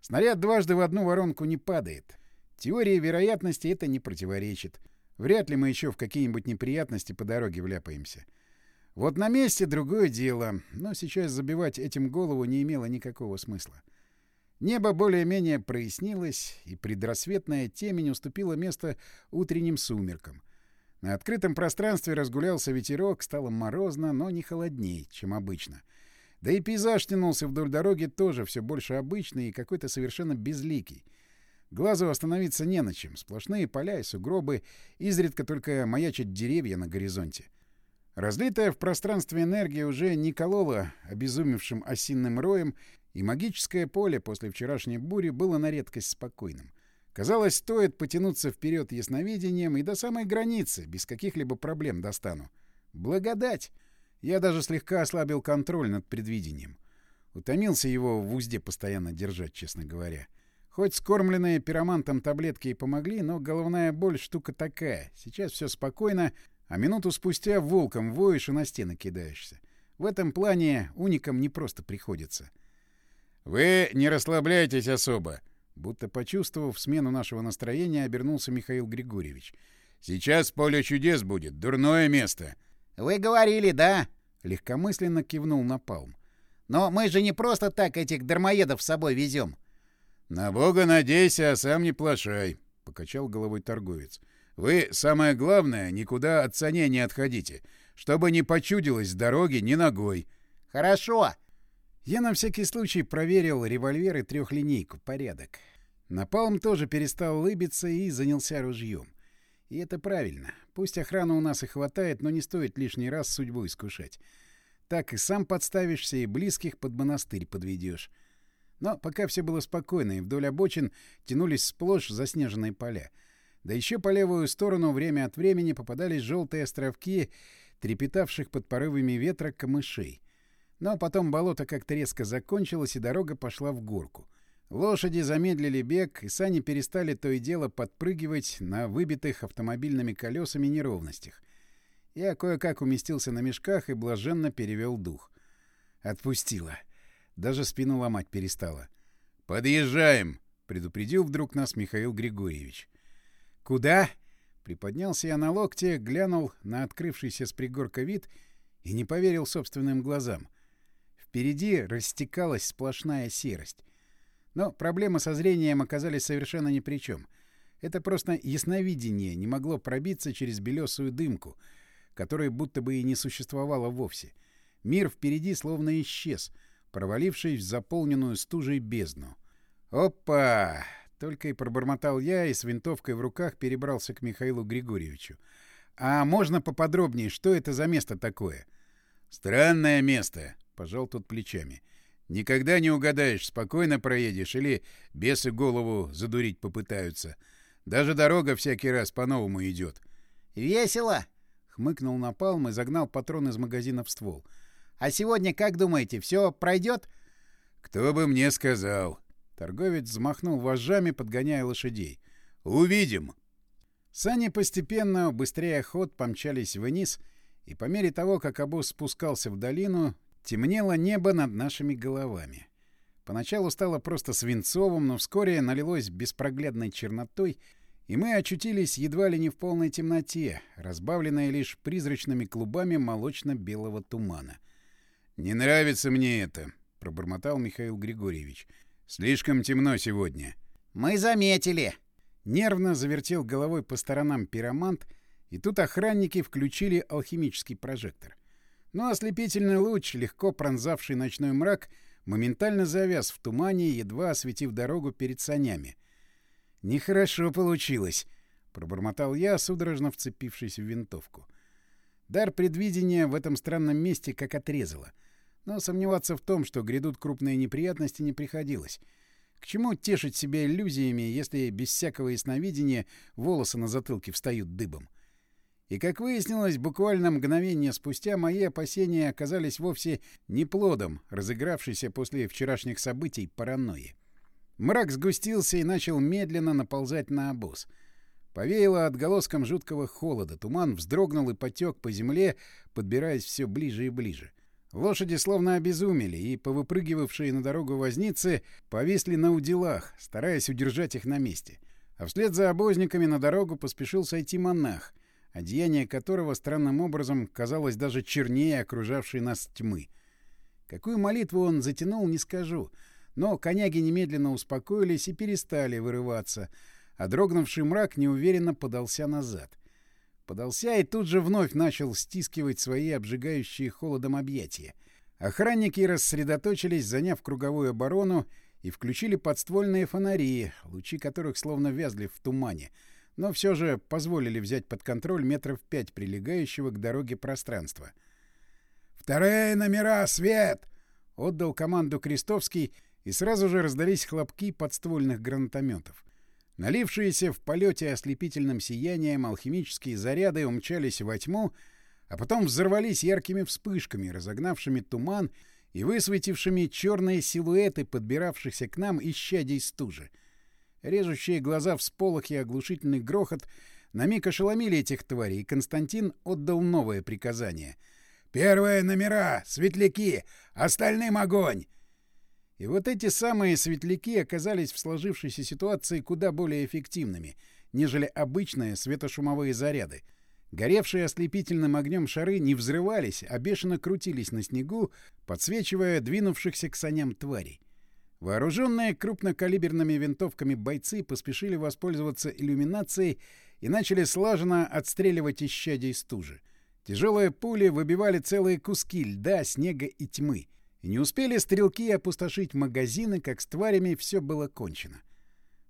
Снаряд дважды в одну воронку не падает. Теории вероятности это не противоречит. Вряд ли мы еще в какие-нибудь неприятности по дороге вляпаемся. Вот на месте другое дело, но сейчас забивать этим голову не имело никакого смысла. Небо более-менее прояснилось, и предрассветная темень уступила место утренним сумеркам. На открытом пространстве разгулялся ветерок, стало морозно, но не холодней, чем обычно. Да и пейзаж тянулся вдоль дороги тоже все больше обычный и какой-то совершенно безликий. Глазу остановиться не на чем. Сплошные поля и сугробы, изредка только маячат деревья на горизонте. Разлитая в пространстве энергия уже не колола обезумевшим осинным роем и магическое поле после вчерашней бури было на редкость спокойным. Казалось, стоит потянуться вперед ясновидением и до самой границы, без каких-либо проблем достану. Благодать! Я даже слегка ослабил контроль над предвидением. Утомился его в узде постоянно держать, честно говоря. Хоть скормленные пиромантом таблетки и помогли, но головная боль — штука такая. Сейчас все спокойно, а минуту спустя волком воешь и на стены кидаешься. В этом плане уникам не просто приходится — «Вы не расслабляйтесь особо», — будто почувствовав смену нашего настроения, обернулся Михаил Григорьевич. «Сейчас поле чудес будет, дурное место». «Вы говорили, да?» — легкомысленно кивнул Напалм. «Но мы же не просто так этих дармоедов с собой везем». «На бога надейся, а сам не плашай», — покачал головой торговец. «Вы, самое главное, никуда от саней не отходите, чтобы не почудилось с дороги ни ногой». «Хорошо», я на всякий случай проверил револьвер и трехлинейку. Порядок. Напалм тоже перестал улыбиться и занялся ружьем. И это правильно. Пусть охраны у нас и хватает, но не стоит лишний раз судьбу искушать. Так и сам подставишься, и близких под монастырь подведешь. Но пока все было спокойно, и вдоль обочин тянулись сплошь заснеженные поля. Да еще по левую сторону время от времени попадались желтые островки, трепетавших под порывами ветра камышей. Но потом болото как-то резко закончилось, и дорога пошла в горку. Лошади замедлили бег, и сани перестали то и дело подпрыгивать на выбитых автомобильными колесами неровностях. Я кое-как уместился на мешках и блаженно перевел дух. Отпустила. Даже спину ломать перестала. «Подъезжаем!» — предупредил вдруг нас Михаил Григорьевич. «Куда?» Приподнялся я на локте, глянул на открывшийся с пригорка вид и не поверил собственным глазам — Впереди растекалась сплошная серость. Но проблемы со зрением оказались совершенно ни при чем. Это просто ясновидение не могло пробиться через белесую дымку, которой будто бы и не существовало вовсе. Мир впереди словно исчез, провалившись в заполненную стужей бездну. «Опа!» — только и пробормотал я и с винтовкой в руках перебрался к Михаилу Григорьевичу. «А можно поподробнее, что это за место такое?» «Странное место», — пожал тут плечами. «Никогда не угадаешь, спокойно проедешь или бесы голову задурить попытаются. Даже дорога всякий раз по-новому идет». «Весело!» — хмыкнул Напалм и загнал патрон из магазина в ствол. «А сегодня, как думаете, все пройдет?» «Кто бы мне сказал?» Торговец взмахнул вожжами, подгоняя лошадей. «Увидим!» Сани постепенно, быстрее ход, помчались вниз, и по мере того, как обоз спускался в долину, темнело небо над нашими головами. Поначалу стало просто свинцовым, но вскоре налилось беспроглядной чернотой, и мы очутились едва ли не в полной темноте, разбавленной лишь призрачными клубами молочно-белого тумана. «Не нравится мне это», — пробормотал Михаил Григорьевич. «Слишком темно сегодня». «Мы заметили», Нервно завертел головой по сторонам пиромант, и тут охранники включили алхимический прожектор. Но ослепительный луч, легко пронзавший ночной мрак, моментально завяз в тумане, едва осветив дорогу перед санями. «Нехорошо получилось», — пробормотал я, судорожно вцепившись в винтовку. Дар предвидения в этом странном месте как отрезало. Но сомневаться в том, что грядут крупные неприятности, не приходилось — к чему тешить себя иллюзиями, если без всякого ясновидения волосы на затылке встают дыбом? И, как выяснилось, буквально мгновение спустя мои опасения оказались вовсе не плодом, разыгравшейся после вчерашних событий паранойи. Мрак сгустился и начал медленно наползать на обоз. Повеяло отголоском жуткого холода, туман вздрогнул и потек по земле, подбираясь все ближе и ближе. — Лошади словно обезумели, и повыпрыгивавшие на дорогу возницы повисли на уделах, стараясь удержать их на месте. А вслед за обозниками на дорогу поспешил сойти монах, одеяние которого странным образом казалось даже чернее окружавшей нас тьмы. Какую молитву он затянул, не скажу, но коняги немедленно успокоились и перестали вырываться, а дрогнувший мрак неуверенно подался назад. Подался и тут же вновь начал стискивать свои обжигающие холодом объятия. Охранники рассредоточились, заняв круговую оборону, и включили подствольные фонари, лучи которых словно вязли в тумане, но все же позволили взять под контроль метров пять прилегающего к дороге пространства. «Вторые номера, свет!» — отдал команду Крестовский, и сразу же раздались хлопки подствольных гранатометов. Налившиеся в полете ослепительным сиянием алхимические заряды умчались во тьму, а потом взорвались яркими вспышками, разогнавшими туман и высветившими черные силуэты подбиравшихся к нам исчадий стужи. Режущие глаза всполохи и оглушительный грохот на миг ошеломили этих тварей, и Константин отдал новое приказание. «Первые номера! Светляки! Остальным огонь!» И вот эти самые светляки оказались в сложившейся ситуации куда более эффективными, нежели обычные светошумовые заряды. Горевшие ослепительным огнем шары не взрывались, а бешено крутились на снегу, подсвечивая двинувшихся к саням тварей. Вооруженные крупнокалиберными винтовками бойцы поспешили воспользоваться иллюминацией и начали слаженно отстреливать исчадий стужи. Тяжелые пули выбивали целые куски льда, снега и тьмы — и не успели стрелки опустошить магазины, как с тварями все было кончено.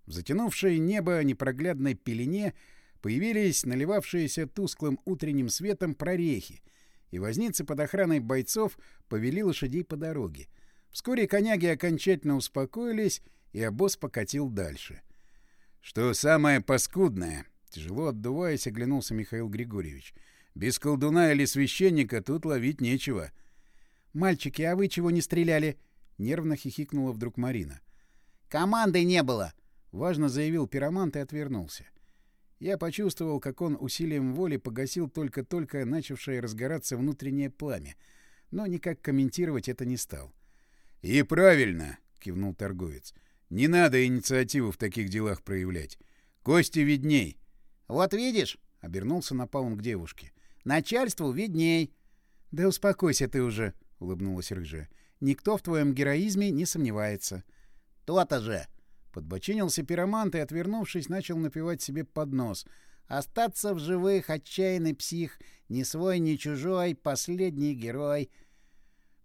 В затянувшее небо непроглядной пелене появились наливавшиеся тусклым утренним светом прорехи, и возницы под охраной бойцов повели лошадей по дороге. Вскоре коняги окончательно успокоились, и обоз покатил дальше. — Что самое паскудное? — тяжело отдуваясь, оглянулся Михаил Григорьевич. — Без колдуна или священника тут ловить нечего. — «Мальчики, а вы чего не стреляли?» — нервно хихикнула вдруг Марина. «Команды не было!» — важно заявил пиромант и отвернулся. Я почувствовал, как он усилием воли погасил только-только начавшее разгораться внутреннее пламя, но никак комментировать это не стал. «И правильно!» — кивнул торговец. «Не надо инициативу в таких делах проявлять. Кости видней!» «Вот видишь!» — обернулся напалом к девушке. «Начальству видней!» «Да успокойся ты уже!» — улыбнулась рыжая. «Никто в твоем героизме не сомневается». «То-то же!» Подбочинился пиромант и, отвернувшись, начал напевать себе под нос. «Остаться в живых, отчаянный псих, ни свой, ни чужой, последний герой».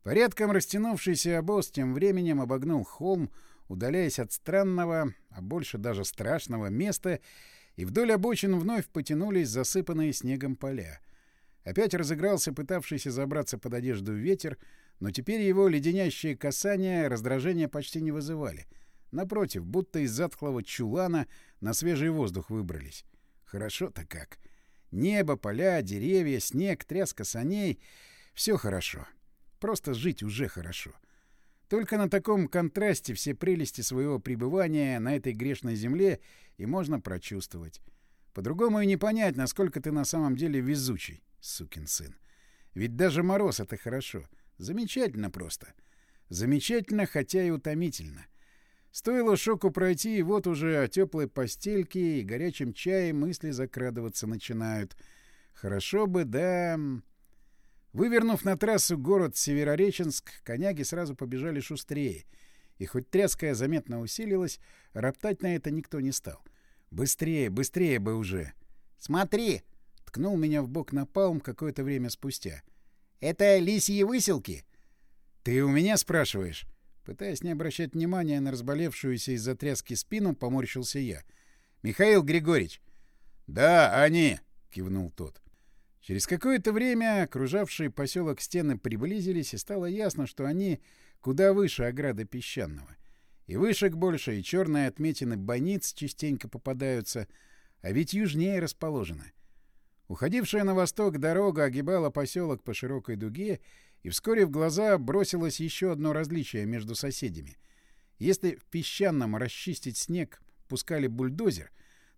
Порядком растянувшийся обоз тем временем обогнул холм, удаляясь от странного, а больше даже страшного места, и вдоль обочин вновь потянулись засыпанные снегом поля. Опять разыгрался пытавшийся забраться под одежду ветер, но теперь его леденящие касания раздражения почти не вызывали. Напротив, будто из затхлого чулана на свежий воздух выбрались. Хорошо-то как. Небо, поля, деревья, снег, тряска саней — все хорошо. Просто жить уже хорошо. Только на таком контрасте все прелести своего пребывания на этой грешной земле и можно прочувствовать. По-другому и не понять, насколько ты на самом деле везучий, сукин сын. Ведь даже мороз — это хорошо. Замечательно просто. Замечательно, хотя и утомительно. Стоило шоку пройти, и вот уже о теплой постельке и горячем чае мысли закрадываться начинают. Хорошо бы, да... Вывернув на трассу город Северореченск, коняги сразу побежали шустрее. И хоть тряская заметно усилилась, роптать на это никто не стал. «Быстрее, быстрее бы уже!» «Смотри!» — ткнул меня в бок напалм какое-то время спустя. «Это лисьи выселки?» «Ты у меня спрашиваешь?» Пытаясь не обращать внимания на разболевшуюся из-за тряски спину, поморщился я. «Михаил Григорьевич!» «Да, они!» — кивнул тот. Через какое-то время окружавшие поселок стены приблизились, и стало ясно, что они куда выше ограды песчаного. И вышек больше, и черные отметины бойниц частенько попадаются, а ведь южнее расположены. Уходившая на восток дорога огибала поселок по широкой дуге, и вскоре в глаза бросилось еще одно различие между соседями. Если в песчаном расчистить снег пускали бульдозер,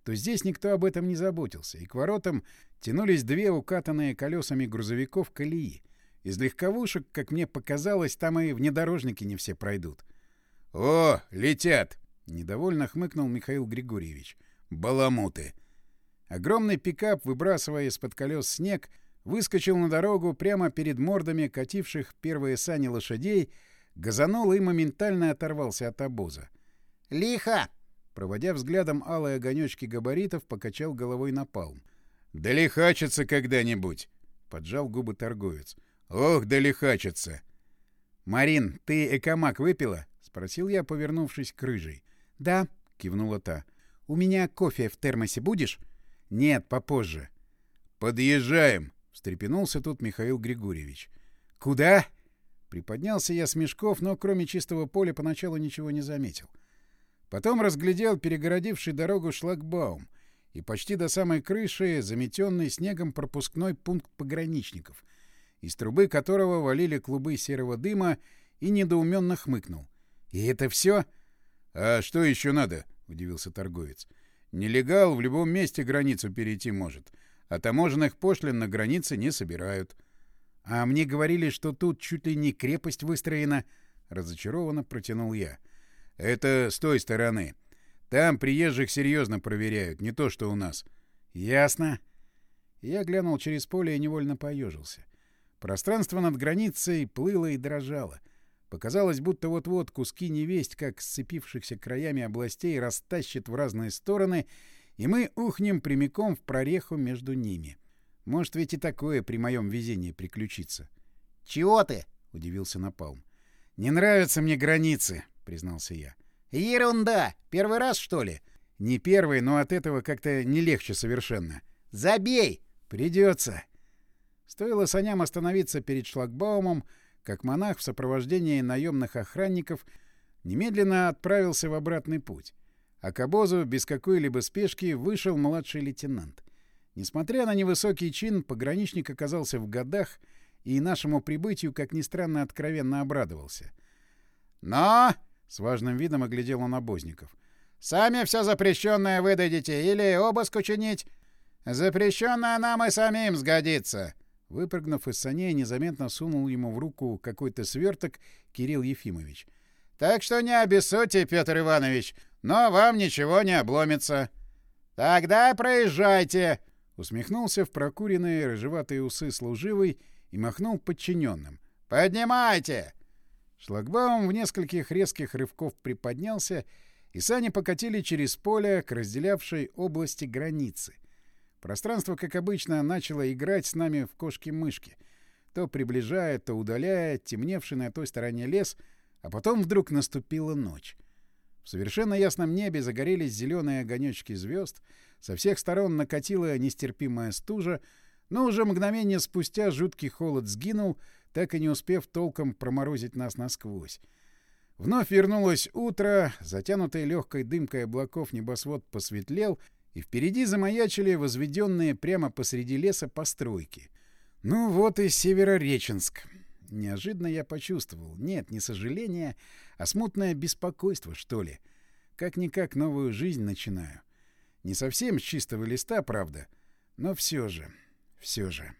то здесь никто об этом не заботился, и к воротам тянулись две укатанные колесами грузовиков колеи. Из легковушек, как мне показалось, там и внедорожники не все пройдут. — О, летят! — недовольно хмыкнул Михаил Григорьевич. — Баламуты! Огромный пикап, выбрасывая из-под колес снег, выскочил на дорогу прямо перед мордами кативших первые сани лошадей, газанул и моментально оторвался от обоза. «Лихо!» Проводя взглядом алые огонечки габаритов, покачал головой напалм. «Да лихачится когда-нибудь!» — поджал губы торговец. «Ох, да лихачится!» «Марин, ты экомак выпила?» — спросил я, повернувшись к рыжей. «Да», — кивнула та. «У меня кофе в термосе будешь?» «Нет, попозже». «Подъезжаем!» — встрепенулся тут Михаил Григорьевич. «Куда?» Приподнялся я с мешков, но кроме чистого поля поначалу ничего не заметил. Потом разглядел перегородивший дорогу шлагбаум и почти до самой крыши заметенный снегом пропускной пункт пограничников, из трубы которого валили клубы серого дыма и недоуменно хмыкнул. «И это все?» «А что еще надо?» — удивился торговец. «Нелегал в любом месте границу перейти может, а таможенных пошлин на границе не собирают». «А мне говорили, что тут чуть ли не крепость выстроена», — разочарованно протянул я. — это с той стороны. Там приезжих серьезно проверяют, не то что у нас. Ясно. Я глянул через поле и невольно поежился. Пространство над границей плыло и дрожало. Показалось, будто вот-вот куски невесть, как сцепившихся краями областей, растащит в разные стороны, и мы ухнем прямиком в прореху между ними. Может ведь и такое при моем везении приключиться. — Чего ты? — удивился Напалм. — Не нравятся мне границы, признался я. «Ерунда! Первый раз, что ли?» «Не первый, но от этого как-то не легче совершенно». «Забей!» «Придется!» Стоило саням остановиться перед шлагбаумом, как монах в сопровождении наемных охранников немедленно отправился в обратный путь. А к обозу без какой-либо спешки вышел младший лейтенант. Несмотря на невысокий чин, пограничник оказался в годах и нашему прибытию, как ни странно, откровенно обрадовался. «Но!» С важным видом оглядел он обозников. «Сами все запрещенное выдадите или обыск учинить? Запрещенное нам и самим сгодится!» Выпрыгнув из саней, незаметно сунул ему в руку какой-то сверток Кирилл Ефимович. «Так что не обессудьте, Петр Иванович, но вам ничего не обломится. Тогда проезжайте!» Усмехнулся в прокуренные рыжеватые усы служивый и махнул подчиненным. «Поднимайте!» Шлагбаум в нескольких резких рывков приподнялся, и сани покатили через поле к разделявшей области границы. Пространство, как обычно, начало играть с нами в кошки-мышки. то приближая, то удаляя темневший на той стороне лес, а потом вдруг наступила ночь. В совершенно ясном небе загорелись зеленые огонечки звезд, со всех сторон накатила нестерпимая стужа, но уже мгновение спустя жуткий холод сгинул, так и не успев толком проморозить нас насквозь. Вновь вернулось утро, затянутый легкой дымкой облаков небосвод посветлел, и впереди замаячили возведенные прямо посреди леса постройки. Ну вот и Северореченск. Неожиданно я почувствовал, нет, не сожаление, а смутное беспокойство, что ли. Как-никак новую жизнь начинаю. Не совсем с чистого листа, правда, но все же, все же.